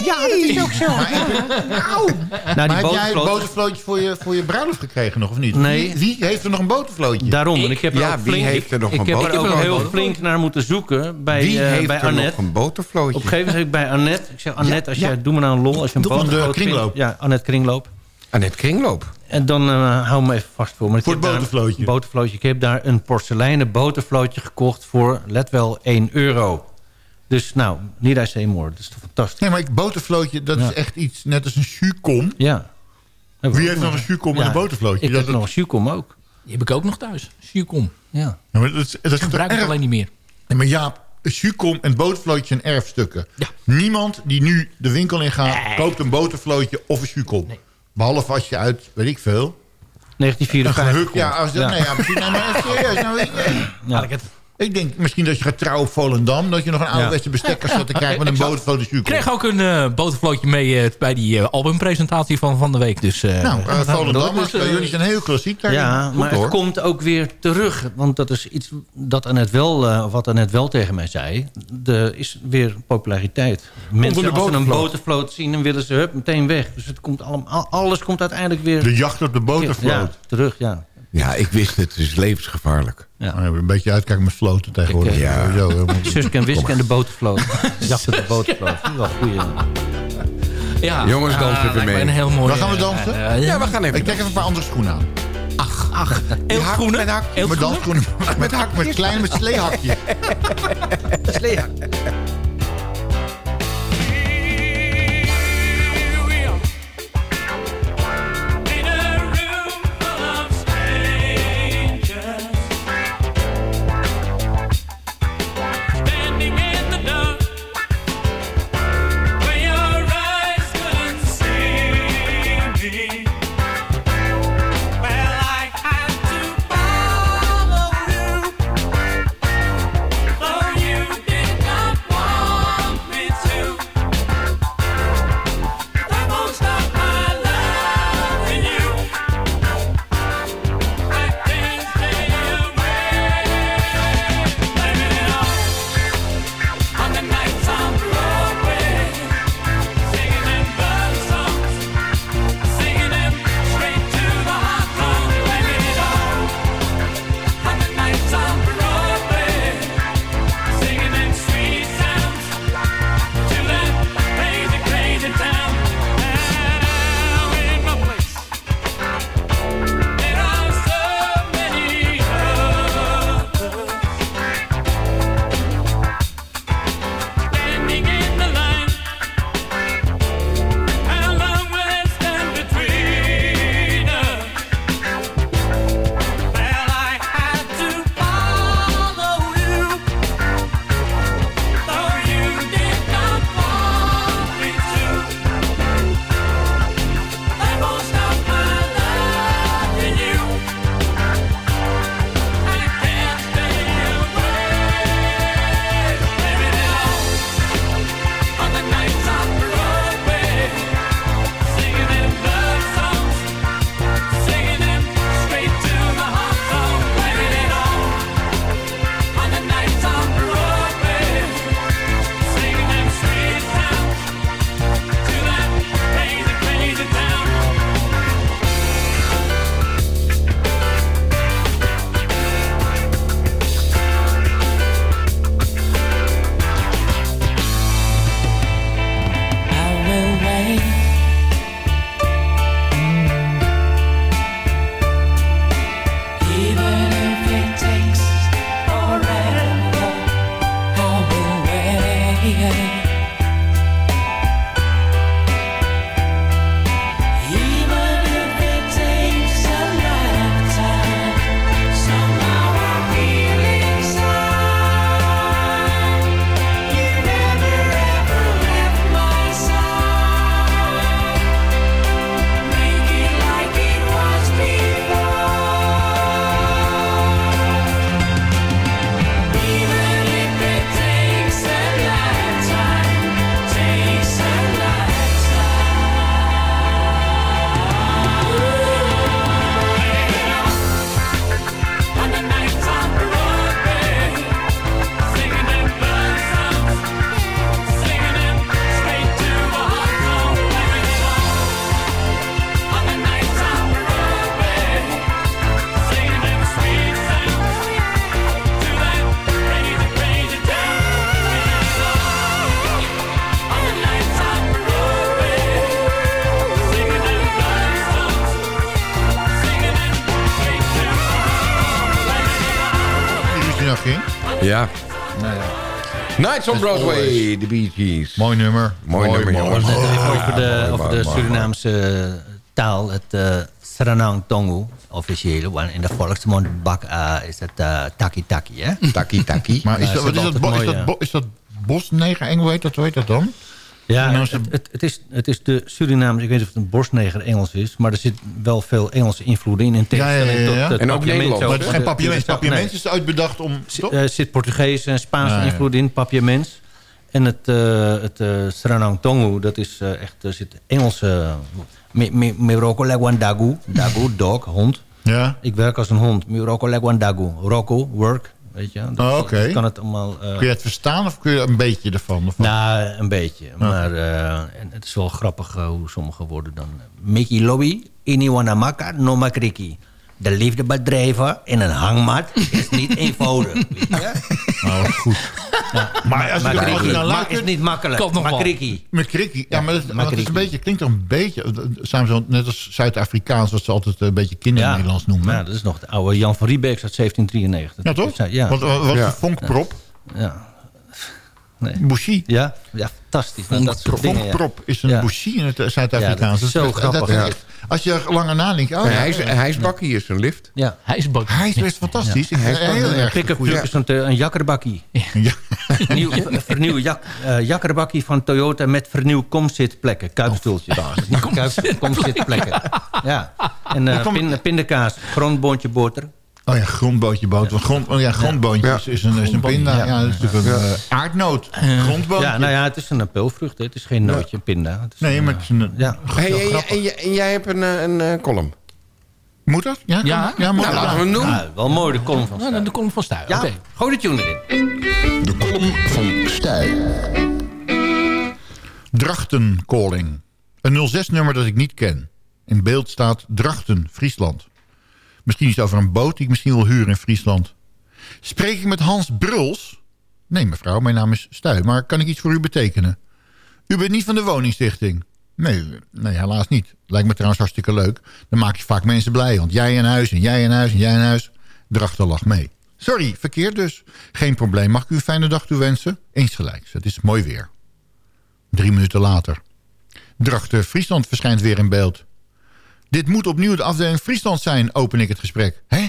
Speaker 6: Ja.
Speaker 10: Ja, dat is ook zo.
Speaker 6: Nou, die
Speaker 10: Maar heb jij een
Speaker 6: botervloot...
Speaker 10: botervlootje voor je, voor je bruiloft gekregen nog, of niet?
Speaker 6: Nee.
Speaker 10: Wie, wie heeft er nog een botervlootje?
Speaker 6: Daarom, en ik heb er
Speaker 9: Ja,
Speaker 6: ook
Speaker 9: wie
Speaker 6: flink,
Speaker 9: heeft er nog
Speaker 6: ik,
Speaker 9: een
Speaker 6: ik heb er ook heel flink naar moeten zoeken bij,
Speaker 9: Wie
Speaker 6: eh,
Speaker 9: heeft
Speaker 6: bij
Speaker 9: er
Speaker 6: Annette.
Speaker 9: nog een botervlootje?
Speaker 6: Op een gegeven moment zeg ik bij Annette... Ik zeg, Annette, als
Speaker 9: Ja,
Speaker 6: jij, doe me nou een lol. Als je een
Speaker 10: Doe van de
Speaker 6: botervloot vindt-
Speaker 10: kringloop.
Speaker 6: Ja, Annette Kringloop.
Speaker 9: Annette Kringloop.
Speaker 6: En dan eh, hou me even vast voor. Maar
Speaker 10: Voor het botervlootje.
Speaker 6: Een botervlootje. Ik heb daar een porseleinen botervlootje gekocht voor, let wel, 1 euro. Dus nou, niet I say more. Dat is toch fantastisch.
Speaker 10: Nee, maar ik, botervlootje, dat
Speaker 6: Ja.
Speaker 10: is echt iets net als een chukom.
Speaker 6: Ja.
Speaker 10: Wie heeft nog een chukom en
Speaker 6: Ja,
Speaker 10: een botervlootje?
Speaker 6: Ik
Speaker 10: Dat-
Speaker 6: heb nog een chukom ook.
Speaker 13: Die heb ik ook nog thuis. Zuurkom.
Speaker 6: Ja.
Speaker 10: Ja, maar dat is, dat is
Speaker 13: Ik gebruik het
Speaker 10: erg-
Speaker 13: alleen niet meer.
Speaker 10: Nee, maar Jaap, chukom en botervlootje zijn erfstukken.
Speaker 13: Ja.
Speaker 10: Niemand die nu de winkel in gaat, koopt een botervlootje of een chukom. Behalve als je uit, weet ik veel, een
Speaker 6: 1954
Speaker 10: gehuk... Ja, als dat, Nee, ja, precies. Nee, maar serieus. Nou, ik,
Speaker 6: Ja.
Speaker 10: ik denk misschien dat je gaat trouwen op Volendam... dat je nog een ouderwetse bestek zat te krijgen met een botervlootje
Speaker 13: Ik kreeg ook een eh botervlootje mee eh, bij die eh, albumpresentatie van, van de week. Dus, eh,
Speaker 10: Nou, uh, Volendam,
Speaker 13: dus, eh,
Speaker 10: jullie zijn heel klassiek daarin.
Speaker 6: Ja,
Speaker 10: Goed,
Speaker 6: maar
Speaker 10: hoor.
Speaker 6: het komt ook weer terug. Want dat is iets dat Annette wel, eh, wat Annette wel tegen mij zei. Er is weer populariteit. Mensen, als ze een
Speaker 9: botervloot.
Speaker 6: botervloot zien, dan willen ze hup, meteen weg. Dus het komt allemaal, alles komt uiteindelijk weer...
Speaker 10: De jacht op de botervloot.
Speaker 6: Ja, terug, ja.
Speaker 14: Ja, ik wist het. Het is levensgevaarlijk.
Speaker 6: Ja.
Speaker 10: Maar een beetje uitkijken met floten tegenwoordig.
Speaker 6: Ik, eh,
Speaker 10: ja. Sowieso, helemaal-
Speaker 6: Suske en Wiske en de botervloot. Jacht op de botervloot. Dat is wel een goeie.
Speaker 13: Ja,
Speaker 14: Jongens,
Speaker 13: Ah,
Speaker 14: even
Speaker 13: lijkt me
Speaker 14: mee.
Speaker 13: Een heel mooi,
Speaker 10: Waar gaan we
Speaker 13: eh,
Speaker 10: dansen?
Speaker 13: eh, ja.
Speaker 14: Ja, we gaan even.
Speaker 10: Ik trek even een paar andere schoenen aan.
Speaker 13: Ach, eeltgroene?
Speaker 14: Met hak.
Speaker 10: Met dansschoenen. Met, hak, met klein met sleehakje.
Speaker 14: Ja. Nights on Broadway, de Bee Gees.
Speaker 10: Mooi nummer.
Speaker 14: Mooi, nummer, jongens.
Speaker 6: Over de,
Speaker 14: mooi,
Speaker 6: over
Speaker 14: mooi,
Speaker 6: de
Speaker 14: mooi,
Speaker 6: Surinaamse taal, het uh, Sranang Tongu, officieel. Want in de volksmond bak, uh, is het uh, taki taki, hè?
Speaker 14: Taki taki.
Speaker 10: Maar is dat, is, dat, is, dat, is dat bosneger Engel heet dat, hoe heet dat dan?
Speaker 6: Ja, het, het, het is, het is de Surinaamse, ik weet niet of het een borstneger Engels is... maar er zit wel veel Engelse invloeden in. in
Speaker 10: Ja, ja, ja,
Speaker 6: tegenstelling
Speaker 10: ja.
Speaker 6: tot het
Speaker 14: En ook. Nederlands,
Speaker 10: Maar het is geen papiaments. Papiaments is uitbedacht om...
Speaker 6: Er zit Portugees en Spaanse invloed in, papiaments. En het, uh, het uh, Sranang Tongu, dat is uh, echt, er zit Engelse... Me, me, me roko legwan dagu, dagu, dog, hond.
Speaker 10: Ja.
Speaker 6: Ik werk als een hond. Me roko legwan dagu, roko, work, weet je. Dus
Speaker 10: Oh, oké.
Speaker 6: ik kan het allemaal... uh,
Speaker 10: Kun je het verstaan of kun je een beetje ervan? Of
Speaker 6: nou, een beetje. Maar en het is wel grappig uh, hoe sommige woorden dan... Miki lobby, ini wanamaka, no makriki. De liefde bedrijven in een hangmat is niet eenvoudig. weet je?
Speaker 10: Nou, goed. Maar als je,
Speaker 6: maar,
Speaker 10: als je
Speaker 6: maar
Speaker 10: nou
Speaker 6: is
Speaker 10: luistert...
Speaker 6: niet makkelijk.
Speaker 13: Kan nog
Speaker 6: maar krikkie.
Speaker 10: Met krikkie. Ja, maar dat,
Speaker 6: maar
Speaker 10: het is een beetje, klinkt toch een beetje... Samen zo, net als Zuid-Afrikaans, wat ze altijd een beetje kinder-Nederlands noemen.
Speaker 6: Ja, dat is nog de oude Jan van Riebeek uit 1793.
Speaker 10: Ja, toch?
Speaker 6: Ja.
Speaker 10: Wat, wat, wat
Speaker 9: Ja.
Speaker 10: een vonkprop.
Speaker 6: ja. Nee.
Speaker 10: Bouchie.
Speaker 6: Ja, ja, fantastisch. Nou, dat soort dingen, ja.
Speaker 10: Vonkprop is een
Speaker 6: Ja.
Speaker 10: bouchie in het eh, Zuid-Afrikaans.
Speaker 6: Ja, dat zo grappig.
Speaker 10: dat-
Speaker 9: Ja.
Speaker 10: Als je er langer nadenkt... Oh, ja,
Speaker 9: hij is,
Speaker 10: ja.
Speaker 9: hij is bakkie is een lift.
Speaker 6: Ja.
Speaker 10: Hij is best fantastisch. Heel erg
Speaker 6: Pick-up truck is een, te- een jakkerbakkie.
Speaker 10: Ja.
Speaker 6: Nieuw, vernieuw jak, eh, jakkerbakkie van Toyota met vernieuw komzitplekken. Kuipstoeltjes. Kuip, komzitplekken. Ja. En eh,
Speaker 10: kom-
Speaker 6: pin, pindakaas, grondboontje boter.
Speaker 10: Oh ja, grondbootje boter. Want Grond, oh ja, grondboontjes is een, is een pinda. Ja,
Speaker 6: Ja.
Speaker 10: dat is natuurlijk een eh, aardnoot. Grondboontje.
Speaker 6: Ja, nou ja, het is een peulvrucht. hè. Het is geen nootje, een pinda. Het is
Speaker 10: Nee,
Speaker 6: een,
Speaker 10: maar het is een...
Speaker 6: Ja.
Speaker 9: Hey, en, jij- en, jij- en jij hebt een, eh, een eh, column.
Speaker 10: Moet dat? Ja,
Speaker 13: Ja.
Speaker 10: ja moet
Speaker 9: Nou,
Speaker 10: dat?
Speaker 9: laten we hem doen.
Speaker 6: Ja, wel mooi, de column van
Speaker 13: Nou,
Speaker 6: Stuyt.
Speaker 13: dan komt van Stuy.
Speaker 6: Ja,
Speaker 13: Oké.
Speaker 6: gooi de tune erin.
Speaker 8: De column van Stijl.
Speaker 10: Drachten calling. Een 06-nummer dat ik niet ken. In beeld staat Drachten, Friesland. Misschien iets over een boot die ik misschien wil huren in Friesland. Spreek ik met Hans Bruls? Nee, mevrouw, mijn naam is Stuy, maar kan ik iets voor u betekenen? U bent niet van de woningstichting? Nee, nee, helaas niet. Lijkt me trouwens hartstikke leuk. Dan maak je vaak mensen blij, want jij in huis en jij in huis en jij in huis. Drachten lag mee. Sorry, verkeerd dus. Geen probleem, mag ik u een fijne dag toewensen? Eens gelijks, het is mooi weer. Drie minuten later. Drachten Friesland verschijnt weer in beeld. Dit moet opnieuw de afdeling Friesland zijn, open ik het gesprek. Hè?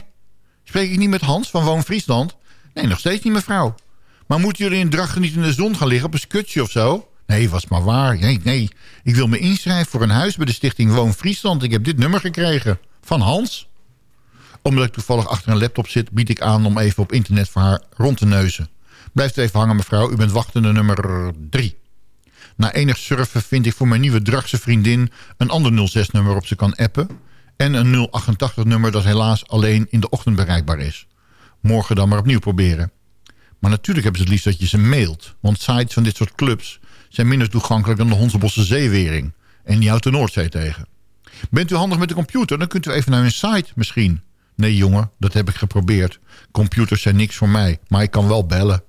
Speaker 10: Spreek ik niet met Hans van Woon Friesland? Nee, nog steeds niet mevrouw. Maar moeten jullie in Drachten niet in de zon gaan liggen op een skutje of zo? Nee, was maar waar. Nee, nee. Ik wil me inschrijven voor een huis bij de stichting Woon Friesland. Ik heb dit nummer gekregen. Van Hans. Omdat ik toevallig achter een laptop zit... bied ik aan om even op internet voor haar rond te neuzen. Blijft even hangen, mevrouw. U bent wachtende nummer drie. Na enig surfen vind ik voor mijn nieuwe Dragse vriendin... een ander 06-nummer op ze kan appen... en een 088-nummer dat helaas alleen in de ochtend bereikbaar is. Morgen dan maar opnieuw proberen. Maar natuurlijk hebben ze het liefst dat je ze mailt. Want sites van dit soort clubs zijn minder toegankelijk dan de Hondsbosse Zeewering. En die houdt de Noordzee tegen. Bent u handig met de computer, dan kunt u even naar hun site misschien. Nee jongen, dat heb ik geprobeerd. Computers zijn niks voor mij, maar ik kan wel bellen.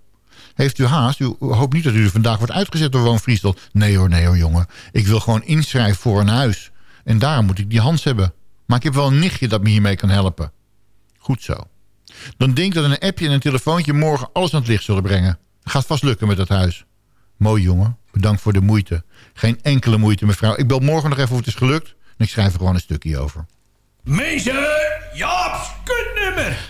Speaker 10: Heeft u haast? U hoopt niet dat u vandaag wordt uitgezet door Woon Friesland. Nee hoor, nee hoor jongen. Ik wil gewoon inschrijven voor een huis. En daarom moet ik die Hans hebben. Maar ik heb wel een nichtje dat me hiermee kan helpen. Goed zo. Dan denk dat een appje en een telefoontje morgen alles aan het licht zullen brengen. Gaat vast lukken met dat huis. Mooi jongen, bedankt voor de moeite. Geen enkele moeite mevrouw. Ik bel morgen nog even of het is gelukt. En ik schrijf er gewoon een stukje over.
Speaker 11: Meester Jaap's kutnummer.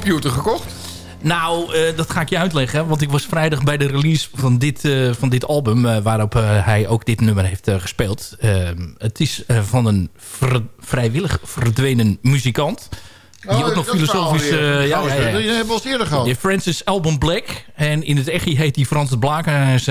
Speaker 9: Computer gekocht?
Speaker 13: Nou, eh, dat ga ik je uitleggen. Want ik was vrijdag bij de release van dit, eh, van dit album... eh, waarop hij ook dit nummer heeft gespeeld. Eh, het is van een vrijwillig verdwenen muzikant... Die
Speaker 10: Oh,
Speaker 13: ook nog filosofisch... eh, ja, ja, ja.
Speaker 10: Die hebben we al eerder gehad.
Speaker 13: Die Francis Alban Black. En in het echi heet hij Frans de Blaak. En hij is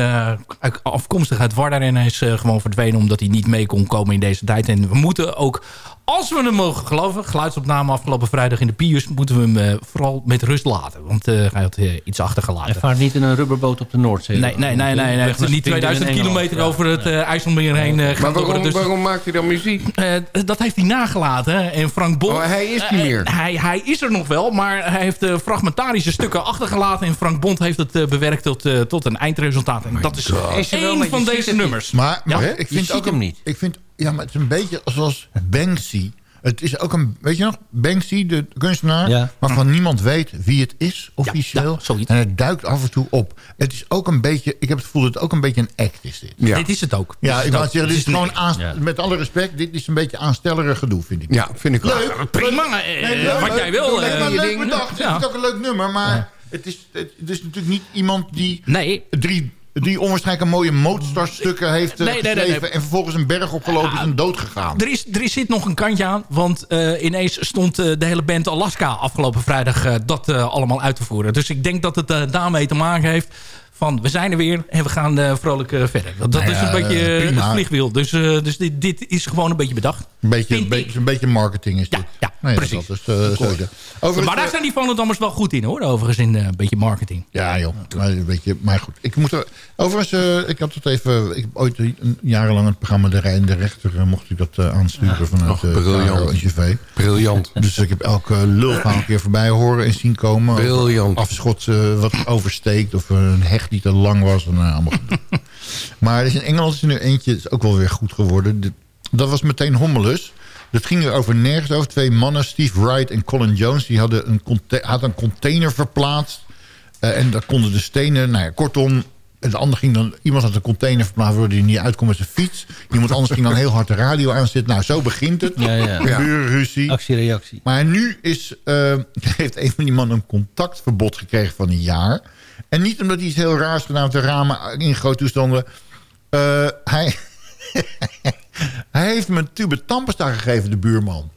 Speaker 13: afkomstig uit Warder. En hij is gewoon verdwenen omdat hij niet mee kon komen in deze tijd. En we moeten ook, als we hem mogen geloven... geluidsopname afgelopen vrijdag in de Pius... moeten we hem eh, vooral met rust laten. Want eh, hij had eh, iets achtergelaten.
Speaker 6: Hij vaart niet in een rubberboot op de Noordzee.
Speaker 13: Nee, nee, nee, nee, nee. Het is niet 2000 kilometer over het eh, IJsselmeer heen eh, gaan
Speaker 9: Maar waarom,
Speaker 13: Dus,
Speaker 9: waarom maakt hij dan muziek?
Speaker 13: eh, dat heeft hij nagelaten. En Frank Bond...
Speaker 9: Oh, hij is niet meer.
Speaker 13: hij, hij is er nog wel, maar hij heeft fragmentarische stukken achtergelaten. En Frank Bond heeft het bewerkt tot, eh, tot een eindresultaat. En dat is
Speaker 6: Is wel,
Speaker 13: één van deze nummers.
Speaker 10: Maar, maar
Speaker 13: Ja,
Speaker 10: ik
Speaker 6: je
Speaker 10: vind
Speaker 6: ziet
Speaker 10: ook
Speaker 6: hem niet.
Speaker 10: Ik vind, ja, maar het is een beetje zoals Banksy. Het is ook een, weet je nog, Banksy, de kunstenaar,
Speaker 6: Ja.
Speaker 10: waarvan niemand weet wie het is, officieel.
Speaker 13: ja, zoiets.
Speaker 10: en het duikt af en toe op. Het is ook een beetje, ik heb het gevoel dat het ook een beetje een act is dit.
Speaker 9: Ja,
Speaker 13: Dit is het ook. Dit
Speaker 10: Ja, ik
Speaker 13: het
Speaker 10: wou zeggen, dit is gewoon, met alle respect, dit is een beetje aanstellerig gedoe, vind ik.
Speaker 9: ja vind ik ook.
Speaker 10: Leuk.
Speaker 13: Prima, eh,
Speaker 10: Nee, leuk,
Speaker 13: wat
Speaker 10: leuk.
Speaker 13: jij wil. Eh,
Speaker 10: maar
Speaker 9: je
Speaker 10: leuk
Speaker 9: ding.
Speaker 10: bedacht.
Speaker 13: Ja.
Speaker 10: Het is ook een leuk nummer, maar het, is, het, het is natuurlijk niet iemand die
Speaker 13: nee,
Speaker 10: drie, drie onwaarschijnlijk mooie Mozart-stukken heeft eh,
Speaker 13: Nee,
Speaker 10: en vervolgens een berg opgelopen is en dood gegaan.
Speaker 13: er, is, er is- zit nog een kantje aan. Want eh, ineens stond eh, de hele band Alaska afgelopen vrijdag dat allemaal uit te voeren. Dus ik denk dat het daarmee te maken heeft van we zijn er weer en we gaan eh, vrolijk eh, verder. Want dat
Speaker 10: Nou
Speaker 13: is een beetje
Speaker 10: eh, prima.
Speaker 13: het vliegwiel. Dus, eh, dus dit, dit is gewoon een beetje bedacht.
Speaker 10: Een beetje, een beetje,
Speaker 13: ik.
Speaker 10: een beetje marketing is dit.
Speaker 13: Ja, ja,
Speaker 10: Nee,
Speaker 13: precies.
Speaker 10: Dat is, eh. Overigens,
Speaker 13: maar daar zijn die van Dammers wel goed in hoor. Overigens in eh, een beetje marketing.
Speaker 10: Ja joh, maar, een beetje, maar goed. Ik moet er, overigens, eh, ik had het even... Ik heb ooit een, jarenlang het programma De Rijdende Rechter... eh, mocht ik dat eh, aansturen vanuit uh,
Speaker 9: briljant. Briljant.
Speaker 10: Dus ik heb elke lulverhaal een keer voorbij horen en zien komen.
Speaker 9: Briljant.
Speaker 10: Afschot eh, wat oversteekt of een hecht die te lang was. En, nou, allemaal gedoe. maar er is in Engeland is er nu eentje, is ook wel weer goed geworden. Dat was meteen hommelus. Dat ging er over nergens over. Twee mannen, Steve Wright en Colin Jones... die hadden een, hadden een container verplaatst. Eh, en daar konden de stenen... Nou ja, kortom, de ander ging dan, iemand had een container verplaatst... waardoor hij niet uitkomt met zijn fiets. Iemand anders ging dan heel hard de radio aanzetten. Nou, zo begint het.
Speaker 6: Ja, ja.
Speaker 10: Een burenruzie.
Speaker 6: Actie-reactie.
Speaker 10: Maar nu is, eh, heeft een van die mannen een contactverbod gekregen van een jaar. En niet omdat hij iets heel raars gedaan heeft, de ramen in grote toestanden. Eh, hij, hij heeft hem een tube tandpasta gegeven, de buurman.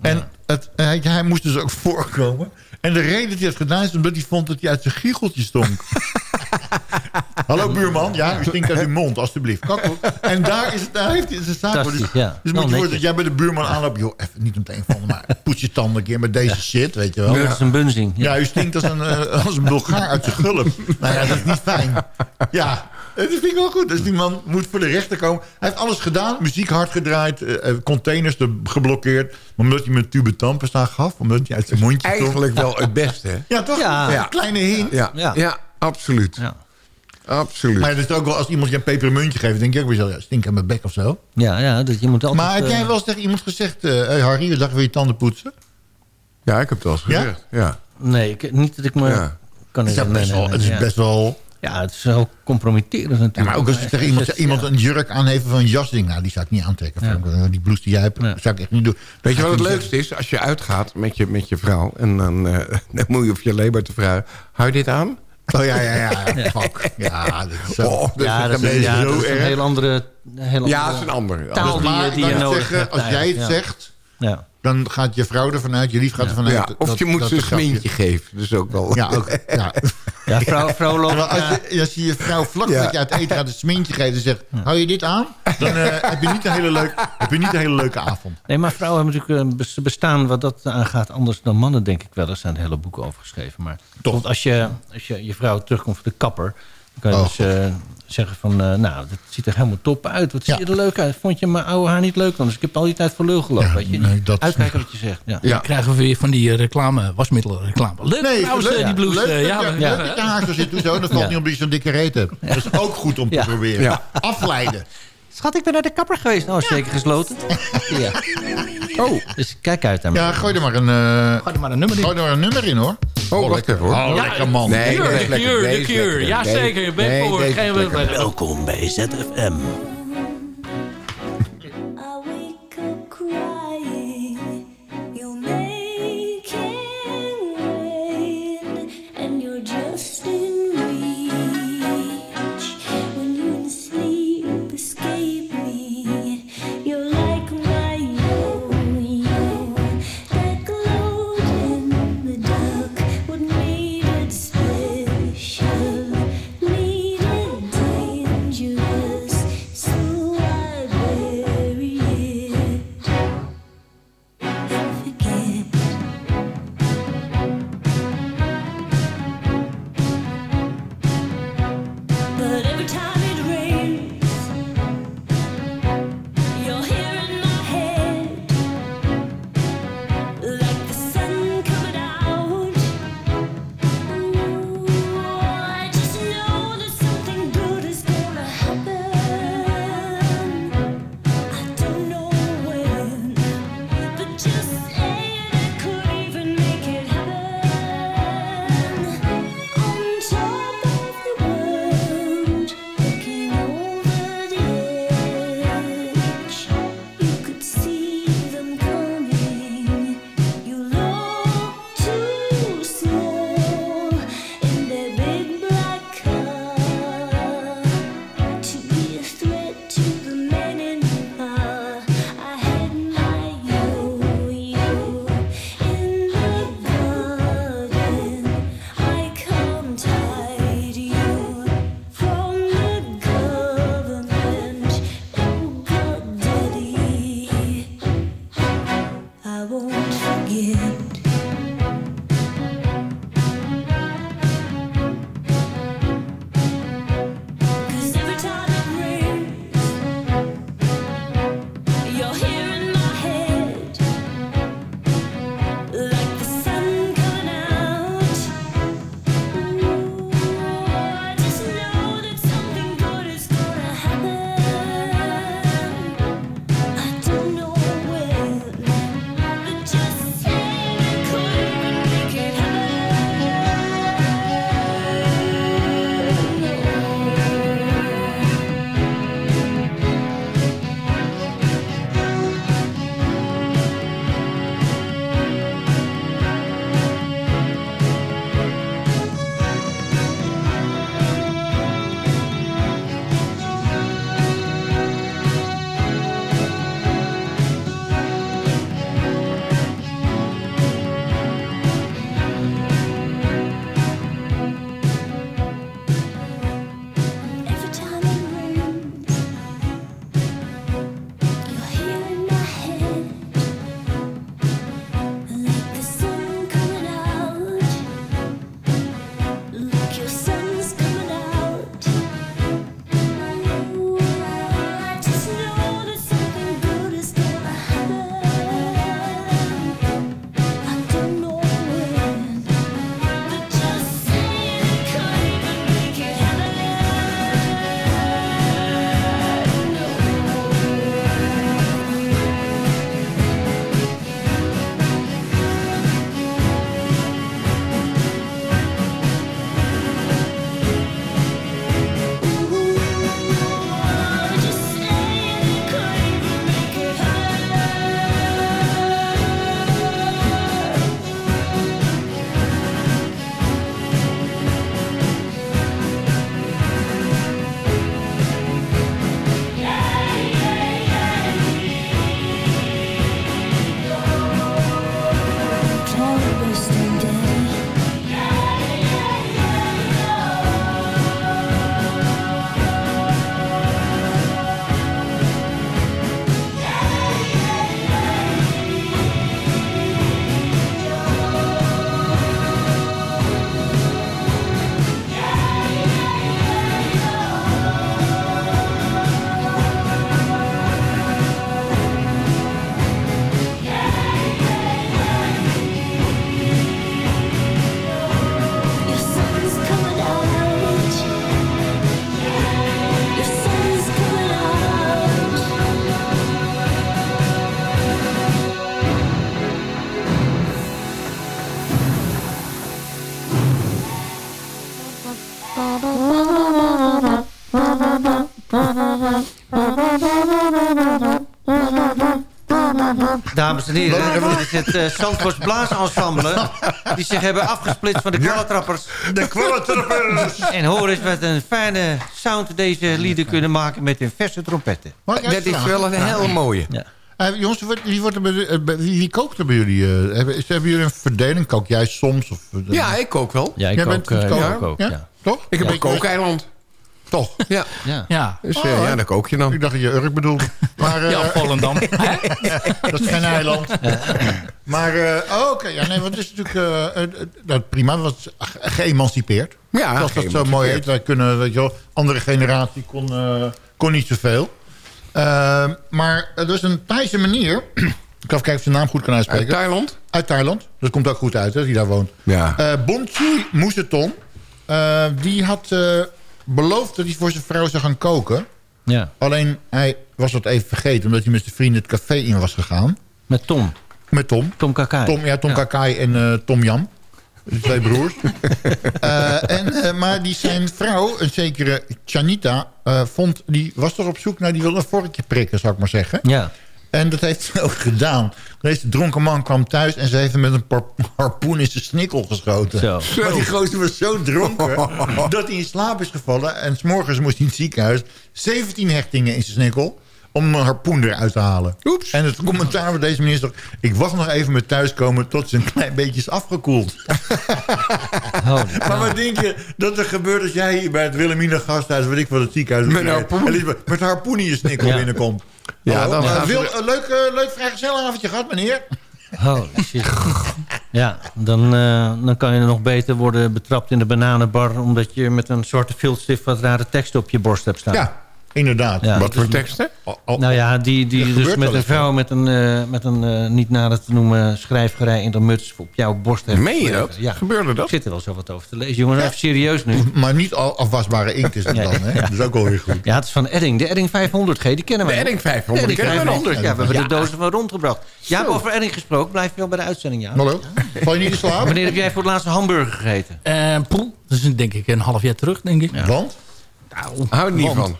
Speaker 10: En het, hij, hij moest dus ook voorkomen. En de reden dat hij het gedaan is omdat hij vond dat hij uit zijn giecheltje stonk. Hallo buurman, ja, u stinkt uit uw mond, alstublieft. Kakkel. En daar, is het, daar heeft hij zijn zaak voor. Dus,
Speaker 6: ja.
Speaker 10: dus
Speaker 6: Wel
Speaker 10: moet je voor dat
Speaker 6: netjes.
Speaker 10: jij bij de buurman aanloopt. Joh, even niet meteen van, maar poets je tanden een keer met deze shit, weet je wel.
Speaker 6: Dat is een bunzing.
Speaker 10: Ja, u stinkt als een, eh, als een Bulgaar uit zijn gulp. Nou ja, dat is niet fijn. Ja, dat vind ik wel goed. Dus die man moet voor de rechter komen. Hij heeft alles gedaan. Muziek hard gedraaid. eh, eh, containers er geblokkeerd. Maar omdat hij met tube tandpasta gaf. Omdat hij uit zijn mondje.
Speaker 9: Eigenlijk wel het beste, hè?
Speaker 10: Ja, toch?
Speaker 6: Ja.
Speaker 10: Een kleine hint.
Speaker 9: Ja,
Speaker 6: Ja.
Speaker 9: ja. absoluut.
Speaker 6: Ja.
Speaker 9: Absoluut.
Speaker 10: Maar het is ook wel, als iemand je een pepermuntje geeft... denk je ook weer zo, ja, stink aan mijn bek of zo.
Speaker 6: Ja, ja, dat je moet altijd...
Speaker 10: Maar heb
Speaker 6: eh,
Speaker 10: jij wel eens tegen iemand gezegd... eh hey Harry, we dachten we je tanden poetsen?
Speaker 9: Ja, ik heb het wel eens
Speaker 10: Ja?
Speaker 9: gezegd. Ja?
Speaker 6: Nee, ik, niet dat ik me...
Speaker 9: Ja.
Speaker 6: Kan
Speaker 10: Het is, best wel, het is
Speaker 6: ja.
Speaker 10: best wel...
Speaker 6: Ja, het is wel compromitterend natuurlijk.
Speaker 10: Ja, maar ook als tegen iemand, iemand een jurk aan heeft van een jasding... nou, die zou ik niet aantrekken.
Speaker 6: Ja.
Speaker 10: Die blouse die jij hebt,
Speaker 6: Ja.
Speaker 10: zou ik echt niet doen.
Speaker 9: Weet je wat het leukste is? Als je uitgaat met je, met je vrouw... en dan, eh, dan moet je op je leber te vragen... hou je dit aan?
Speaker 10: Oh ja, ja, ja. ja. Fuck. Ja, dat is zo.
Speaker 9: Oh, dat
Speaker 6: ja,
Speaker 9: is
Speaker 6: dat
Speaker 9: een
Speaker 6: is, ja,
Speaker 9: beetje
Speaker 6: dat
Speaker 9: zo
Speaker 6: is een
Speaker 9: erg.
Speaker 6: hele andere... Hele
Speaker 9: Ja, dat is een ander.
Speaker 6: taal
Speaker 10: Dus
Speaker 6: die,
Speaker 10: maar
Speaker 6: je- die nodig
Speaker 10: zeggen,
Speaker 6: hebt.
Speaker 10: als jij het zegt...
Speaker 6: Ja.
Speaker 10: Dan gaat je vrouw ervan uit, je lief gaat ervan uit...
Speaker 9: Ja, of
Speaker 10: dat-
Speaker 9: je moet ze een smintje geven. Dus ook wel.
Speaker 10: Ja, ook. Ja.
Speaker 6: Ja, vrouw, vrouw loopt...
Speaker 10: Als,
Speaker 6: ja.
Speaker 10: je, als je je vrouw vlak
Speaker 9: Ja.
Speaker 10: dat je uit eten gaat een smintje geeft... en zegt, hou je dit aan? Dan eh, heb, je niet een hele leuk, heb je niet een hele leuke avond.
Speaker 6: Nee, maar vrouwen hebben natuurlijk een bes- bestaan wat dat aangaat anders dan mannen, denk ik wel. Er zijn hele boeken over geschreven. Maar bijvoorbeeld als je, als je je vrouw terugkomt van de kapper... dan kan je
Speaker 10: Oh,
Speaker 6: dus eh, zeggen van, eh, nou, dat ziet er helemaal top uit. Wat
Speaker 10: Ja.
Speaker 6: zie je er leuk uit? Vond je mijn oude haar niet leuk dan? Dus ik heb al die tijd voor lul gelopen.
Speaker 10: Ja,
Speaker 6: weet je?
Speaker 10: nee, dat is
Speaker 6: Uitkijken wat je zegt. Ja.
Speaker 9: Ja.
Speaker 13: Dan krijgen we weer van die eh, reclame, wasmiddelreclame. Leuk
Speaker 10: Nee,
Speaker 13: trouwens,
Speaker 10: leuk,
Speaker 13: die blouse.
Speaker 10: leuk,
Speaker 13: eh, ja,
Speaker 10: dat je-
Speaker 13: ja,
Speaker 10: leuk dat je haar zo zit. Dat valt
Speaker 6: Ja.
Speaker 10: niet om dat je zo'n dikke reet hebt. Dat is ook goed om te
Speaker 6: Ja.
Speaker 10: proberen.
Speaker 9: Ja.
Speaker 10: Afleiden.
Speaker 6: Schat, ik ben naar de kapper geweest. Nou, zeker gesloten. ja. Oh, dus kijk uit daar.
Speaker 10: Ja, gooi er maar een, eh,
Speaker 13: Gooi er maar een nummer in.
Speaker 10: gooi er maar een nummer in, hoor.
Speaker 9: Oh, wacht even hoor.
Speaker 10: Oh,
Speaker 13: Ja,
Speaker 10: lekker man.
Speaker 9: Nee,
Speaker 13: de
Speaker 9: lekker,
Speaker 13: Cure, de Cure.
Speaker 9: lekker.
Speaker 13: Ja,
Speaker 9: Nee,
Speaker 13: zeker. Ik ben
Speaker 9: nee,
Speaker 13: voor.
Speaker 9: lekker.
Speaker 7: Welkom bij ZFM.
Speaker 6: Dames en heren, dit is het uh, Zandvoorts Blaasensemble... die zich hebben afgesplitst van de kwallentrappers.
Speaker 10: De kwallentrappers!
Speaker 6: En hoor eens wat een fijne sound deze lieden kunnen maken met hun verse trompetten.
Speaker 9: Dat is wel een hele mooie.
Speaker 6: Ja.
Speaker 10: Eh, jongens, wie, wordt er bij, eh, wie, wie kookt er bij jullie? eh? hebben, is, hebben jullie een verdeling? Kook jij soms? Of, eh,
Speaker 9: Ja, ik kook wel.
Speaker 6: Ja, ik
Speaker 10: Jij
Speaker 6: ook.
Speaker 10: bent
Speaker 6: eh,
Speaker 10: koken?
Speaker 6: ja, ik ook,
Speaker 10: Ja?
Speaker 6: ja.
Speaker 10: Toch?
Speaker 9: Ik heb
Speaker 10: Ja.
Speaker 9: een kookeiland. Toch? Ja.
Speaker 6: Ja.
Speaker 13: Ja.
Speaker 9: Dus
Speaker 10: Oh,
Speaker 9: eh, ja, daar kook je dan.
Speaker 10: Ik dacht dat je Urk bedoelde. Maar, eh,
Speaker 13: Ja, Volendam.
Speaker 10: dat is geen eiland. Maar, eh, oh, oké. Ja, nee, want het is natuurlijk eh, eh, dat prima. Wat geëmancipeerd.
Speaker 9: Ja,
Speaker 10: Zoals dat zo mooi heet. Wij kunnen, weet je wel, andere generatie kon, eh, kon niet zoveel. Eh, maar er is een Thaise manier. ik ga even kijken of je de naam goed kan uitspreken.
Speaker 9: Uit Thailand?
Speaker 10: Uit Thailand. Dat komt ook goed uit, hè, die daar woont.
Speaker 9: Ja.
Speaker 10: Eh Bonchui Moeseton. eh die had eh, beloofd dat hij voor zijn vrouw zou gaan koken.
Speaker 6: Ja.
Speaker 10: Alleen hij was dat even vergeten... omdat hij met zijn vrienden het café in was gegaan.
Speaker 6: Met Tom.
Speaker 10: Met Tom.
Speaker 6: Tom Kakai.
Speaker 10: Tom, ja, Tom Kakai en eh, Tom Jan. De twee broers. Eh, en, eh, maar die zijn vrouw, een zekere Chanita... vond, die was toch op zoek naar... die wilde een vorkje prikken, zou ik maar zeggen.
Speaker 6: Ja.
Speaker 10: En dat heeft ze ook gedaan. Deze dronken man kwam thuis en ze heeft hem met een harpoen in zijn snikkel geschoten.
Speaker 6: Zo.
Speaker 10: Maar die gozer was zo dronken dat hij in slaap is gevallen. En s'morgens moest hij in het ziekenhuis 17 hechtingen in zijn snikkel om een harpoen eruit te halen.
Speaker 9: Oeps.
Speaker 10: En het commentaar van deze minister... ik wacht nog even met thuiskomen tot ze een klein beetje is afgekoeld.
Speaker 6: Oh,
Speaker 10: Maar wat denk je dat er gebeurt als jij hier bij het Wilhelmina gasthuis... weet ik wat het ziekenhuis...
Speaker 9: Met een harpoen.
Speaker 10: Met een harpoen in je snikkel
Speaker 6: Ja.
Speaker 10: binnenkomt.
Speaker 9: Ja,
Speaker 10: Oh,
Speaker 9: dan
Speaker 10: eh, Wil, een leuk, eh, leuk vrijgezellenavondje gehad, meneer.
Speaker 6: Holy shit. Ja, dan, eh, dan kan je nog beter worden betrapt in de bananenbar... omdat je met een zwarte viltstift wat rare teksten op je borst hebt staan.
Speaker 10: Ja, inderdaad.
Speaker 6: Ja.
Speaker 9: Wat voor teksten?
Speaker 6: Nou ja, die, die dus met een vrouw met een, eh, met een eh, niet nader te noemen schrijfgerij in de muts op jouw borst heeft.
Speaker 9: Meen je dat?
Speaker 6: Ja.
Speaker 9: Gebeurde
Speaker 6: Ik
Speaker 9: dat?
Speaker 6: zit er wel zo wat over te lezen. Jongen, even serieus nu.
Speaker 10: Maar niet al afwasbare inkt is het
Speaker 6: Nee.
Speaker 10: dan, hè? Dat is ook alweer goed.
Speaker 6: Ja, het is van Edding. De Edding 500G, die kennen
Speaker 9: De
Speaker 6: wij.
Speaker 9: Edding 500,
Speaker 6: De
Speaker 9: die
Speaker 6: Edding
Speaker 9: kennen we nog.
Speaker 6: 500, ja. We hebben
Speaker 9: Ja.
Speaker 6: de dozen van rondgebracht. Ja, over Edding gesproken. Blijf je wel bij de uitzending, ja.
Speaker 10: Hallo? Val je niet in slaap?
Speaker 6: Wanneer heb jij voor het laatst een hamburger gegeten?
Speaker 13: Eh, poeh, dat is denk ik een half jaar terug, denk ik.
Speaker 10: Want?
Speaker 13: Nou,
Speaker 9: Hou er niet van.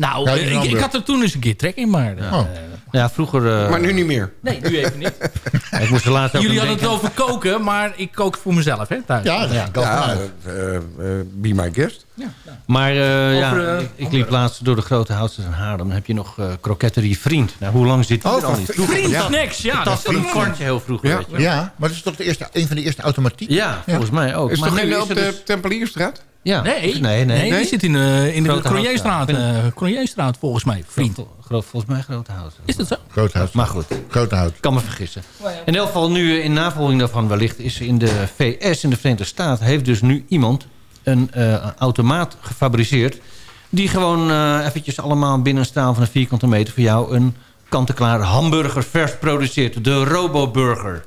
Speaker 13: Nou,
Speaker 10: Ja,
Speaker 13: eh, ik, ik had er toen eens een keer trek in, maar... eh,
Speaker 10: Oh.
Speaker 6: Ja, vroeger... eh,
Speaker 9: Maar nu niet meer.
Speaker 13: Nee, nu even niet.
Speaker 6: Ik moest er laatst ook
Speaker 13: Jullie hadden het over koken, maar ik kook voor mezelf, hè, thuis.
Speaker 10: Ja,
Speaker 9: Ja, eh, eh, be my guest.
Speaker 6: Maar eh, ja,
Speaker 13: Over, eh,
Speaker 6: ik, ik liep laatst door de grote houtsters in Haarlem. Dan heb je nog eh kroketterie Vriend. Nou, hoe lang zit die
Speaker 10: Oh,
Speaker 6: er al niet? Vroeger
Speaker 13: Vriend, snacks, ja.
Speaker 6: Dat voor een
Speaker 13: is-
Speaker 6: kwartje heel vroeger,
Speaker 9: Ja.
Speaker 10: Ja, maar dat is toch de eerste, een van de eerste automatiek?
Speaker 6: Ja, volgens mij ook.
Speaker 9: Is
Speaker 6: maar
Speaker 9: toch
Speaker 6: nu
Speaker 9: geen
Speaker 6: is
Speaker 9: op de
Speaker 6: dus-
Speaker 9: Tempelierstraat?
Speaker 6: Ja,
Speaker 13: Nee,
Speaker 6: nee, nee.
Speaker 13: die zit in, eh, in de Cronjeestraat,
Speaker 6: Houtstraat.
Speaker 13: eh Cronjeestraat, volgens mij. Vriend.
Speaker 6: Groot, volgens mij grote hout.
Speaker 13: Is dat zo?
Speaker 10: Groot hout.
Speaker 6: Maar goed,
Speaker 10: Groot hout.
Speaker 6: ik kan me vergissen. In elk geval nu eh, in navolging daarvan wellicht is in de VS, in de Verenigde Staten... heeft dus nu iemand een eh, automaat gefabriceerd... die gewoon eh, eventjes allemaal binnen een straal van een vierkante meter... voor jou een kant-en-klaar hamburger vers produceert. De Roboburger.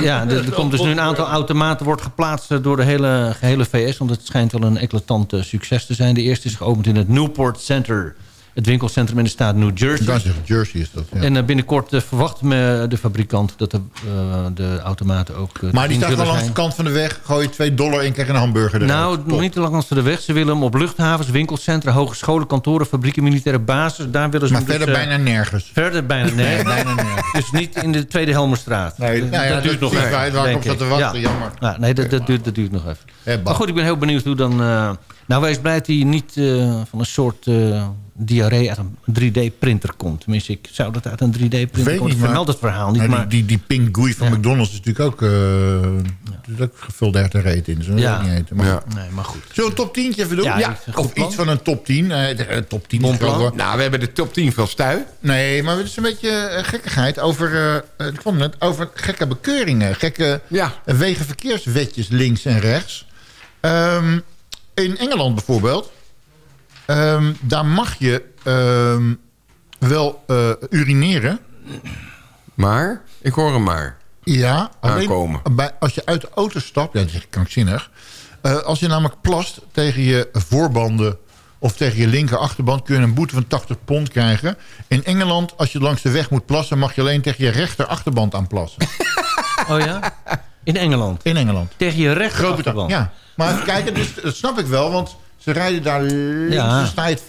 Speaker 6: Ja, er, er komt dus nu een aantal automaten wordt geplaatst eh, door de hele, gehele VS. Want het schijnt wel een eclatant eh, succes te zijn. De eerste is geopend in het Newport Center. Het winkelcentrum in de staat New Jersey.
Speaker 10: Jersey is dat. Ja.
Speaker 6: En eh, binnenkort eh, verwacht me de fabrikant dat de, eh, de automaten ook
Speaker 10: maar die staat wel langs de kant van de weg. Gooi je 2 dollar in, krijg je een hamburger eruit.
Speaker 6: Nou, nog niet te lang als de weg. Ze willen hem op luchthavens, winkelcentra, hogescholen, kantoren, fabrieken, militaire bases. Daar willen ze
Speaker 10: Maar verder
Speaker 6: dus, eh,
Speaker 10: bijna nergens.
Speaker 6: Verder bijna nee.
Speaker 10: bijna nergens.
Speaker 6: Dus niet in de Tweede Helmerstraat.
Speaker 10: Nee, nou ja, dat
Speaker 6: duurt nog even.
Speaker 10: waar ik
Speaker 6: denk
Speaker 10: op zat te wachten, jammer.
Speaker 6: Ja, nee, dat, dat, duurt, dat duurt nog even. Maar goed, ik ben heel benieuwd hoe dan... eh, nou, wees blij dat hij niet van een soort diarree uit een 3D-printer komt. Tenminste, ik zou dat uit een 3D-printer
Speaker 10: Weet
Speaker 6: komen. Ik vermeld het verhaal niet,
Speaker 10: Nou,
Speaker 6: maar...
Speaker 10: die, die, die pink gooey van McDonald's is natuurlijk ook, uh, is ook gevuld hertenreet in. Zo
Speaker 6: Ja.
Speaker 10: ja. niet eten. Maar,
Speaker 9: Ja.
Speaker 6: Nee, maar goed.
Speaker 10: Zullen we een top 10 even doen?
Speaker 6: Ja,
Speaker 10: Of
Speaker 6: plan.
Speaker 10: iets van een top 10. Eh, de, eh, top 10 is
Speaker 6: Bon plan.
Speaker 10: wel, hoor.
Speaker 9: Nou, we hebben de top 10 van Stuy.
Speaker 10: Nee, maar het is een beetje eh, gekkigheid over, eh, eh, ik kwam net, over gekke bekeuringen. Gekke
Speaker 9: Ja.
Speaker 10: eh, wegenverkeerswetjes links en rechts. Ehm, in Engeland bijvoorbeeld. Ehm, daar mag je ehm, wel eh, urineren.
Speaker 9: Maar, ik hoor hem maar.
Speaker 10: Ja,
Speaker 9: Aankomen.
Speaker 10: Bij, als je uit de auto stapt, ja, dat is krankzinnig. Eh, als je namelijk plast tegen je voorbanden of tegen je linker achterband... kun je een boete van 80 pond krijgen. In Engeland, als je langs de weg moet plassen... mag je alleen tegen je rechter achterband aan plassen.
Speaker 6: Oh ja? In Engeland?
Speaker 10: In Engeland.
Speaker 6: Tegen je rechter achterband?
Speaker 10: Ja. Maar even kijken, dus, dat snap ik wel, want ze rijden daar links,
Speaker 6: Ja.
Speaker 10: sta je het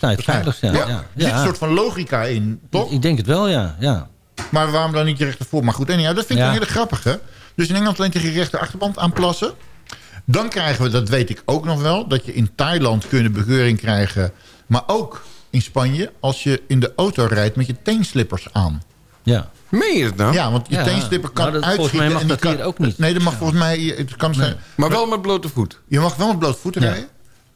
Speaker 6: het veiligst, ja. Ja.
Speaker 10: Er zit
Speaker 6: Ja.
Speaker 10: een soort van logica in, toch?
Speaker 6: Ik denk het wel, ja. ja.
Speaker 10: Maar waarom dan niet je rechtervoor? Maar goed, anyhow, dat vind ik
Speaker 6: Ja.
Speaker 10: een hele grappige. Dus in Engeland alleen tegen je rechter achterband aanplassen. Dan krijgen we, dat weet ik ook nog wel... dat je in Thailand kun je de bekeuring krijgen... maar ook in Spanje als je in de auto rijdt met je teenslippers aan.
Speaker 6: Ja.
Speaker 9: Meen je het nou?
Speaker 10: Ja, want je
Speaker 6: Ja.
Speaker 10: teenslipper kan
Speaker 6: Nou, dat- volgens
Speaker 10: uitschieten.
Speaker 6: mij mag
Speaker 10: en
Speaker 6: dat hier
Speaker 10: kan-
Speaker 6: ook niet.
Speaker 10: Nee, dat mag volgens mij... Het kan zijn,
Speaker 9: Maar wel met blote voet.
Speaker 10: Je mag wel met blote voeten
Speaker 6: Ja.
Speaker 10: rijden.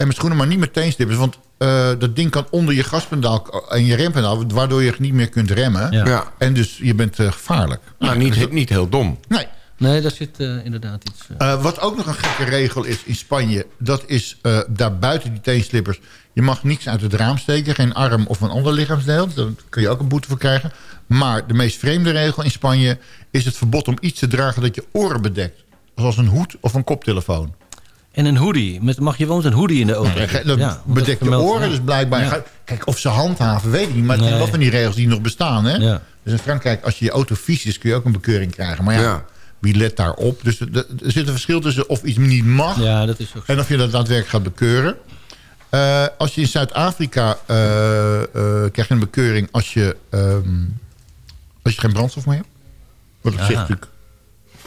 Speaker 10: En met schoenen, maar niet met teenslippers. Want eh, dat ding kan onder je gaspedaal en je rempedaal... waardoor je niet meer kunt remmen.
Speaker 6: Ja.
Speaker 9: Ja.
Speaker 10: En dus je bent eh, gevaarlijk.
Speaker 9: Nou, niet, niet heel dom.
Speaker 10: Nee.
Speaker 6: Nee, daar zit eh, inderdaad iets...
Speaker 10: wat ook nog een gekke regel is in Spanje... dat is eh, daar buiten die teenslippers... je mag niets uit het raam steken. Geen arm of een ander lichaamsdeel. Daar kun je ook een boete voor krijgen. Maar de meest vreemde regel in Spanje... is het verbod om iets te dragen dat je oren bedekt. Zoals een hoed of een koptelefoon.
Speaker 6: En een hoodie. Met, mag je woont een hoodie in de auto?
Speaker 10: Nee, dat
Speaker 6: Ja,
Speaker 10: bedekt je
Speaker 6: vermeldt-
Speaker 10: oren, dus blijkbaar...
Speaker 6: Ja.
Speaker 10: Kijk, of ze handhaven, weet ik niet. Maar het zijn
Speaker 6: Nee.
Speaker 10: wel van die regels die nog bestaan. Hè?
Speaker 6: Ja.
Speaker 10: Dus in Frankrijk, als je je auto vies is... kun je ook een bekeuring krijgen. Maar ja,
Speaker 9: Ja.
Speaker 10: wie let daarop? Dus er, er zit een verschil tussen of iets niet mag...
Speaker 6: Ja, dat is ook zo.
Speaker 10: En of je dat daadwerkelijk gaat bekeuren. Eh, als je in Zuid-Afrika eh, eh, krijg je een bekeuring als je, ehm, als je geen brandstof meer hebt. Wat op
Speaker 6: Ja.
Speaker 10: zich natuurlijk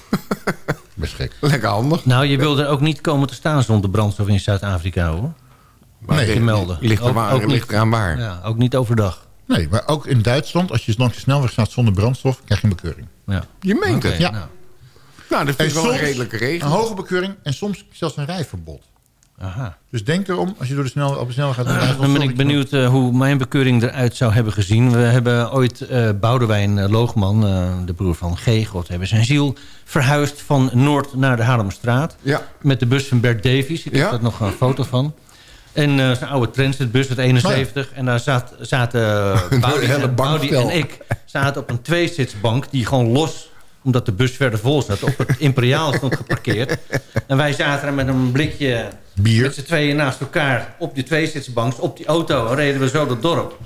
Speaker 10: best gek.
Speaker 9: Lekker handig.
Speaker 6: Nou, je wil er ook niet komen te staan zonder brandstof in Zuid-Afrika, hoor.
Speaker 10: Nee,
Speaker 6: Te melden.
Speaker 9: Ligt er
Speaker 6: Ook-
Speaker 9: waar,
Speaker 6: ook
Speaker 9: ligt
Speaker 6: niet-
Speaker 9: eraan waar.
Speaker 6: Ja, ook niet overdag.
Speaker 10: Nee, maar ook in Duitsland, als je langs de snelweg staat zonder brandstof, krijg je een bekeuring.
Speaker 6: Ja.
Speaker 9: Je meent het.
Speaker 10: Ja.
Speaker 6: nou.
Speaker 9: Nou, dat vind ik
Speaker 10: En
Speaker 9: wel een redelijke
Speaker 10: Een
Speaker 9: regel.
Speaker 10: hoge bekeuring en soms zelfs een rijverbod.
Speaker 6: Aha.
Speaker 10: Dus denk erom, als je door de snel, op de snelweg gaat...
Speaker 6: Dan ben ik benieuwd eh, hoe mijn bekeuring eruit zou hebben gezien. We hebben ooit eh Boudewijn eh, Loogman, de broer van G, God hebben zijn ziel... verhuisd van Noord naar de Haarlemmerstraat.
Speaker 9: Ja.
Speaker 6: Met de bus van Bert Davies. Ik
Speaker 9: Ja.
Speaker 6: heb daar nog een foto van. En zijn oude transitbus uit 71. En daar zat, zaten uh,
Speaker 9: hele
Speaker 6: en, en ik zaten op een tweezitsbank... die gewoon los, omdat de bus verder vol zat... op het Imperiaal stond geparkeerd. En wij zaten er met een blikje
Speaker 10: Bier.
Speaker 6: met z'n tweeën naast elkaar... op die tweezitsbank, op die auto... en reden we zo het dorp.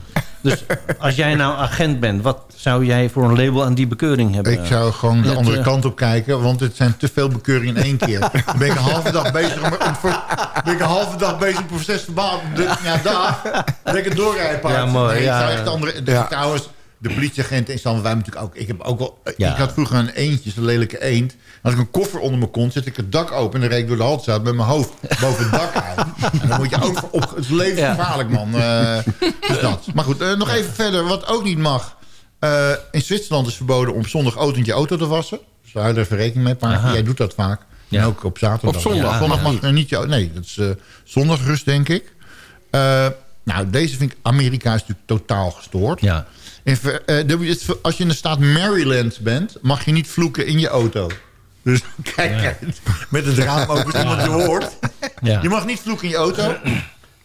Speaker 6: Dus als jij nou agent bent... wat zou jij voor een label aan die bekeuring hebben?
Speaker 10: Ik zou gewoon de andere
Speaker 6: eh,
Speaker 10: kant op kijken, want het zijn te veel bekeuringen in één keer. Dan ben ik een halve dag bezig om, om voor, ben ik een halve dag bezig om proces te baan. De, ja, daar ben ik het doorrijden.
Speaker 6: Ja, mooi,
Speaker 10: Nee, ik
Speaker 6: ja.
Speaker 10: zou echt andere. de-
Speaker 9: Ja.
Speaker 10: Trouwens, de politieagenten in Stam, wij natuurlijk ook. Ik heb ook wel.
Speaker 6: Ja.
Speaker 10: Ik had vroeger een eentje, zo'n lelijke eend. Als ik een koffer onder mijn kont zet, ik het dak open en dan reed ik door de Haltestraat met mijn hoofd boven het dak uit. En dan moet je ook op. Het is levensgevaarlijk, man. Dus dat. Maar goed, eh, nog even verder. Wat ook niet mag. Eh, in Zwitserland is verboden om zondagochtend je auto te wassen. Dus daar hou je er even rekening mee. Maar
Speaker 6: Aha.
Speaker 10: jij doet dat vaak.
Speaker 6: Ja.
Speaker 10: En ook op zaterdag.
Speaker 9: Op zondag.
Speaker 10: Ja, zondag mag je niet je Nee, dat is zondagrust, denk ik. Nou, deze vind ik... Amerika is natuurlijk totaal gestoord.
Speaker 6: Ja.
Speaker 10: Eh, de- als je in de staat Maryland bent... mag je niet vloeken in je auto. Dus kijk, kijk, met het raam open, als iemand je hoort.
Speaker 6: Ja.
Speaker 10: Je mag niet vloeken in je auto.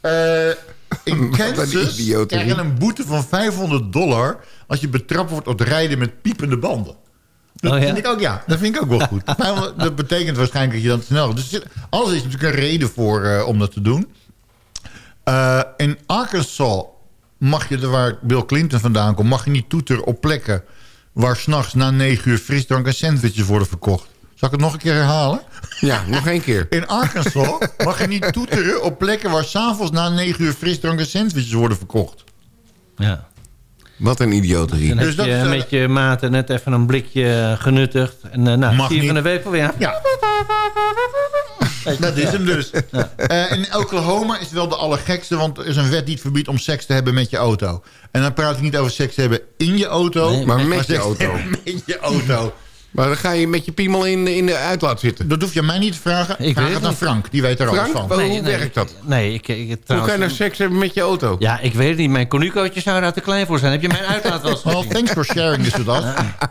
Speaker 10: Eh, in
Speaker 9: een
Speaker 10: Kansas krijg je een boete van 500 dollar... als je betrapt wordt op het rijden met piepende banden. Dat
Speaker 6: Oh, ja?
Speaker 10: vind ik ook, ja. Dat vind ik ook wel goed. 500 dat betekent waarschijnlijk dat je dan te snel... Dus alles is natuurlijk een reden voor eh, om dat te doen. Eh, in Arkansas mag je, er waar Bill Clinton vandaan komt... mag je niet toeteren op plekken... waar s'nachts na 9 uur frisdrank en sandwiches worden verkocht. Zal ik het nog een keer herhalen?
Speaker 9: Ja, nog één keer.
Speaker 10: In Arkansas mag je niet toeteren op plekken... waar s'avonds na 9 uur frisdrank en sandwiches worden verkocht.
Speaker 6: ja.
Speaker 9: Wat een idioterie.
Speaker 6: Dan
Speaker 10: Dus
Speaker 6: heb
Speaker 10: dat
Speaker 6: je
Speaker 10: is, eh,
Speaker 6: met je maten net even een blikje genuttigd. En eh, nou,
Speaker 10: Mag
Speaker 6: zie je
Speaker 10: niet.
Speaker 6: van de week alweer.
Speaker 10: Ja. Dat is hem dus. Eh, in Oklahoma is wel de allergekste, want er is een wet die het verbiedt om seks te hebben met je auto. En dan praat ik niet over seks te hebben in je auto,
Speaker 6: Nee,
Speaker 9: maar met je auto.
Speaker 10: met je auto.
Speaker 9: Maar dan ga je met je piemel in, in de uitlaat zitten.
Speaker 10: Dat hoef je mij niet te vragen.
Speaker 6: Ik
Speaker 10: Vraag
Speaker 6: weet
Speaker 10: het
Speaker 6: het
Speaker 10: aan. Frank, die weet er alles van.
Speaker 6: Nee,
Speaker 9: hoe
Speaker 6: nee,
Speaker 9: werkt dat?
Speaker 6: Nee, ik, ik,
Speaker 9: Hoe
Speaker 6: trouwens,
Speaker 9: kan je nou seks hebben met je auto?
Speaker 6: Ja, ik weet het niet. Mijn cornucootje zou daar te klein voor zijn. Heb je mijn uitlaat wel eens
Speaker 10: Well, thanks for sharing this with us.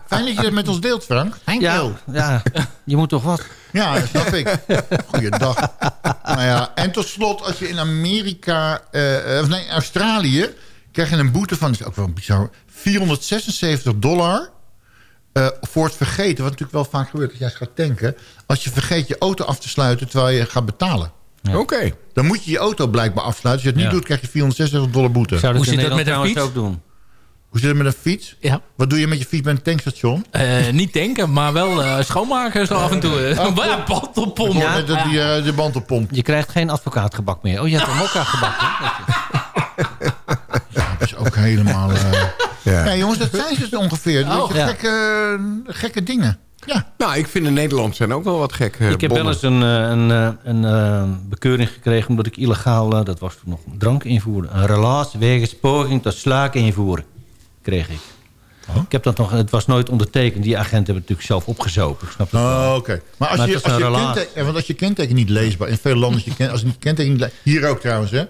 Speaker 10: Fijn dat je dat met ons deelt, Frank. Thank
Speaker 6: Ja,
Speaker 10: you.
Speaker 6: ja, je moet toch wat.
Speaker 10: Ja, dat snap ik. Goeiedag. Nou ja, en tot slot, als je in Amerika, eh, of nee, Australië... krijg je een boete van, dat is ook wel bizar... 476 dollar eh, voor het vergeten. Wat natuurlijk wel vaak gebeurt als jij gaat tanken. Als je vergeet je auto af te sluiten terwijl je gaat betalen.
Speaker 9: Oké.
Speaker 10: Dan moet je je auto blijkbaar afsluiten. Als je het niet
Speaker 6: Ja.
Speaker 10: doet, krijg je 476 dollar boete.
Speaker 6: Zou dat
Speaker 13: Hoe zit dat met een fiets?
Speaker 6: ook doen?
Speaker 10: Hoe zit het met een fiets?
Speaker 13: Ja.
Speaker 10: Wat doe je met je fiets bij een tankstation?
Speaker 13: Eh, niet tanken, maar wel eh, schoonmaken zo af en toe.
Speaker 10: Oh,
Speaker 13: Uh, ja, band op pomp.
Speaker 10: Ja, dat die, eh, de band op pomp.
Speaker 6: Je krijgt geen advocaatgebak meer. Oh, je hebt een mokka gebak.
Speaker 10: ook helemaal... eh,
Speaker 9: Ja.
Speaker 10: Ja, jongens, dat zijn ze dus ongeveer.
Speaker 13: Oh,
Speaker 6: ja.
Speaker 10: gekke, gekke dingen. Ja.
Speaker 9: Nou, ik vind in Nederland zijn ook wel wat gek. eh,
Speaker 6: Ik heb wel eens een, eh, een, eh, een eh, bekeuring gekregen... omdat ik illegaal, eh, dat was toen nog, drank invoerde. Een relaas wegens poging tot slaken invoeren. Kreeg ik. Ik heb dat nog, het was nooit ondertekend. Die agenten hebben het natuurlijk zelf opgezopen. Ik snap dat.
Speaker 10: Oh, oké. Maar als
Speaker 6: Maar
Speaker 10: je, als je, kenteken, eh, want als je kenteken niet leesbaar... In veel landen is je ken, als je kenteken niet Hier ook trouwens, hè.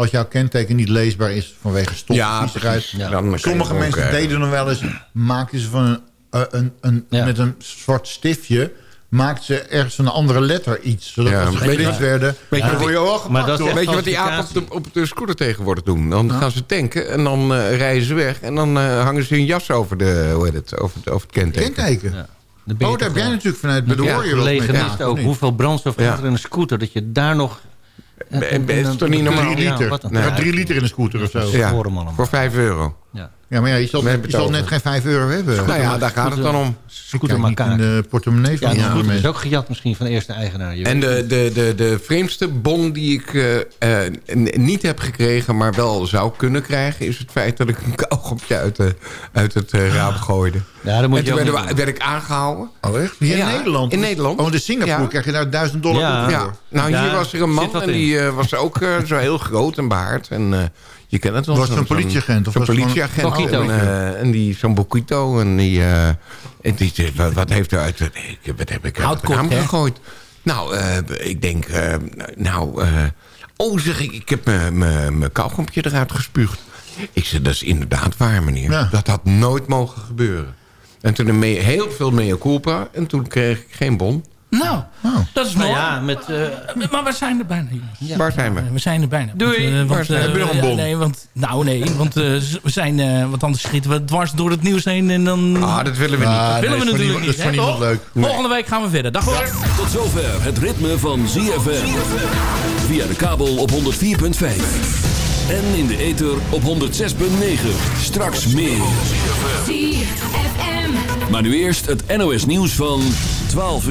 Speaker 10: Als jouw kenteken niet leesbaar is vanwege stof
Speaker 9: Ja, je
Speaker 10: Sommige mensen
Speaker 9: eh,
Speaker 10: deden nog wel eens... maakten ze van een, eh, een, een,
Speaker 6: Ja.
Speaker 10: met een zwart stiftje... maakten ze ergens een andere letter iets. Zodat
Speaker 9: Ja,
Speaker 10: als ze
Speaker 9: je wat-
Speaker 10: werden...
Speaker 9: weet je
Speaker 10: word je
Speaker 9: die-
Speaker 10: wel
Speaker 6: maar
Speaker 9: Weet je wat die apen op de, op de scooter tegenwoordig doen? Dan gaan ze tanken en dan eh, rijden ze weg. En dan eh, hangen ze hun jas over, de, hoe heet het, over, het, over het kenteken.
Speaker 10: Kenteken.
Speaker 6: Ja. Dan ben
Speaker 10: Oh,
Speaker 6: je
Speaker 10: daar heb
Speaker 6: toch
Speaker 10: jij
Speaker 6: wel-
Speaker 10: natuurlijk vanuit... Bij de hoor je wel mee
Speaker 6: ook. Hoeveel brandstof gaat er in een scooter? Dat je daar nog...
Speaker 9: Is toch niet normaal?
Speaker 10: Drie
Speaker 6: Ja,
Speaker 10: liter.
Speaker 6: wat een-
Speaker 10: Ja, drie liter in een scooter of zo.
Speaker 6: Ja. Voor
Speaker 9: 5 euro.
Speaker 6: Ja.
Speaker 10: Ja, maar ja, je zal,
Speaker 9: We
Speaker 10: je zal net geen 5 euro hebben.
Speaker 9: Nou ja, daar gaat het dan om.
Speaker 6: Scooter
Speaker 10: in
Speaker 6: elkaar.
Speaker 10: de portemonnee van
Speaker 6: Ja, de is ook gejat misschien van de eerste eigenaar. Je
Speaker 9: En de, de, de, de vreemdste bon die ik eh, eh, niet heb gekregen... maar wel zou kunnen krijgen... is het feit dat ik een kauwgompje uit, de, uit het eh, raam gooide.
Speaker 6: Ja, dan moet
Speaker 9: en
Speaker 6: je
Speaker 9: toen werd, werd ik aangehouden.
Speaker 10: Oh echt? Hier
Speaker 9: Ja,
Speaker 10: in Nederland?
Speaker 9: in Nederland.
Speaker 10: Oh, in Singapore
Speaker 9: Ja.
Speaker 10: krijg je daar 1000 dollar
Speaker 6: Ja.
Speaker 9: nou
Speaker 6: Ja,
Speaker 9: hier was er een man en
Speaker 6: in.
Speaker 9: die eh, was ook eh, zo heel groot en baard. En eh, je kent het wel.
Speaker 10: Was het een politieagent of gewoon-
Speaker 9: politieagent. En, eh, en die zo'n Boquito. En die, eh, en die wat, wat heeft hij uit... wat heb ik uit gegooid? Nou, eh, ik denk... eh, nou, eh, oh zeg ik, ik heb mijn- kauwgompje eruit gespuugd. Ik zei, dat is inderdaad waar, meneer.
Speaker 10: Ja.
Speaker 9: Dat had nooit mogen gebeuren. En toen een me- heel veel mea culpa. En toen kreeg ik geen bon.
Speaker 13: Nou, dat is
Speaker 6: Nou
Speaker 13: mooi.
Speaker 6: ja, met... eh,
Speaker 13: Maar we zijn er bijna. jongens.
Speaker 9: Waar zijn we?
Speaker 13: We zijn er bijna.
Speaker 6: Doei.
Speaker 13: Want, eh, want, eh,
Speaker 10: Heb je nog een
Speaker 13: ja,
Speaker 10: bon?
Speaker 13: nee, want, nou nee, want eh, we zijn, eh, want anders schieten we dwars door het nieuws heen en dan...
Speaker 9: Ah, dat willen we niet.
Speaker 10: Ah,
Speaker 13: dat willen
Speaker 10: nee,
Speaker 13: we natuurlijk niet.
Speaker 10: Dat is niemand leuk.
Speaker 13: Volgende week gaan we verder. Dag hoor.
Speaker 4: Tot zover het ritme van ZFM. Via de kabel op 104.5. En in de ether op 106.9. Straks meer. Maar nu eerst het NOS nieuws van 12 uur.